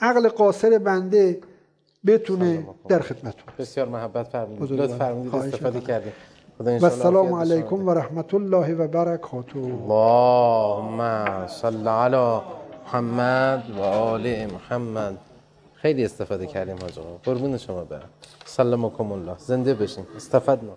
عقل قاصر بنده بتونه در خدمتتون. بسیار محبت فرمودید. لطف فرمودید. استفاده کردیم و السلام علیکم و رحمت الله و برکاته. اللهم صل علی محمد و آل محمد. خیلی استفاده کردیم حاج قربون شما برم. سلامکم الله. زنده بشین استفدنا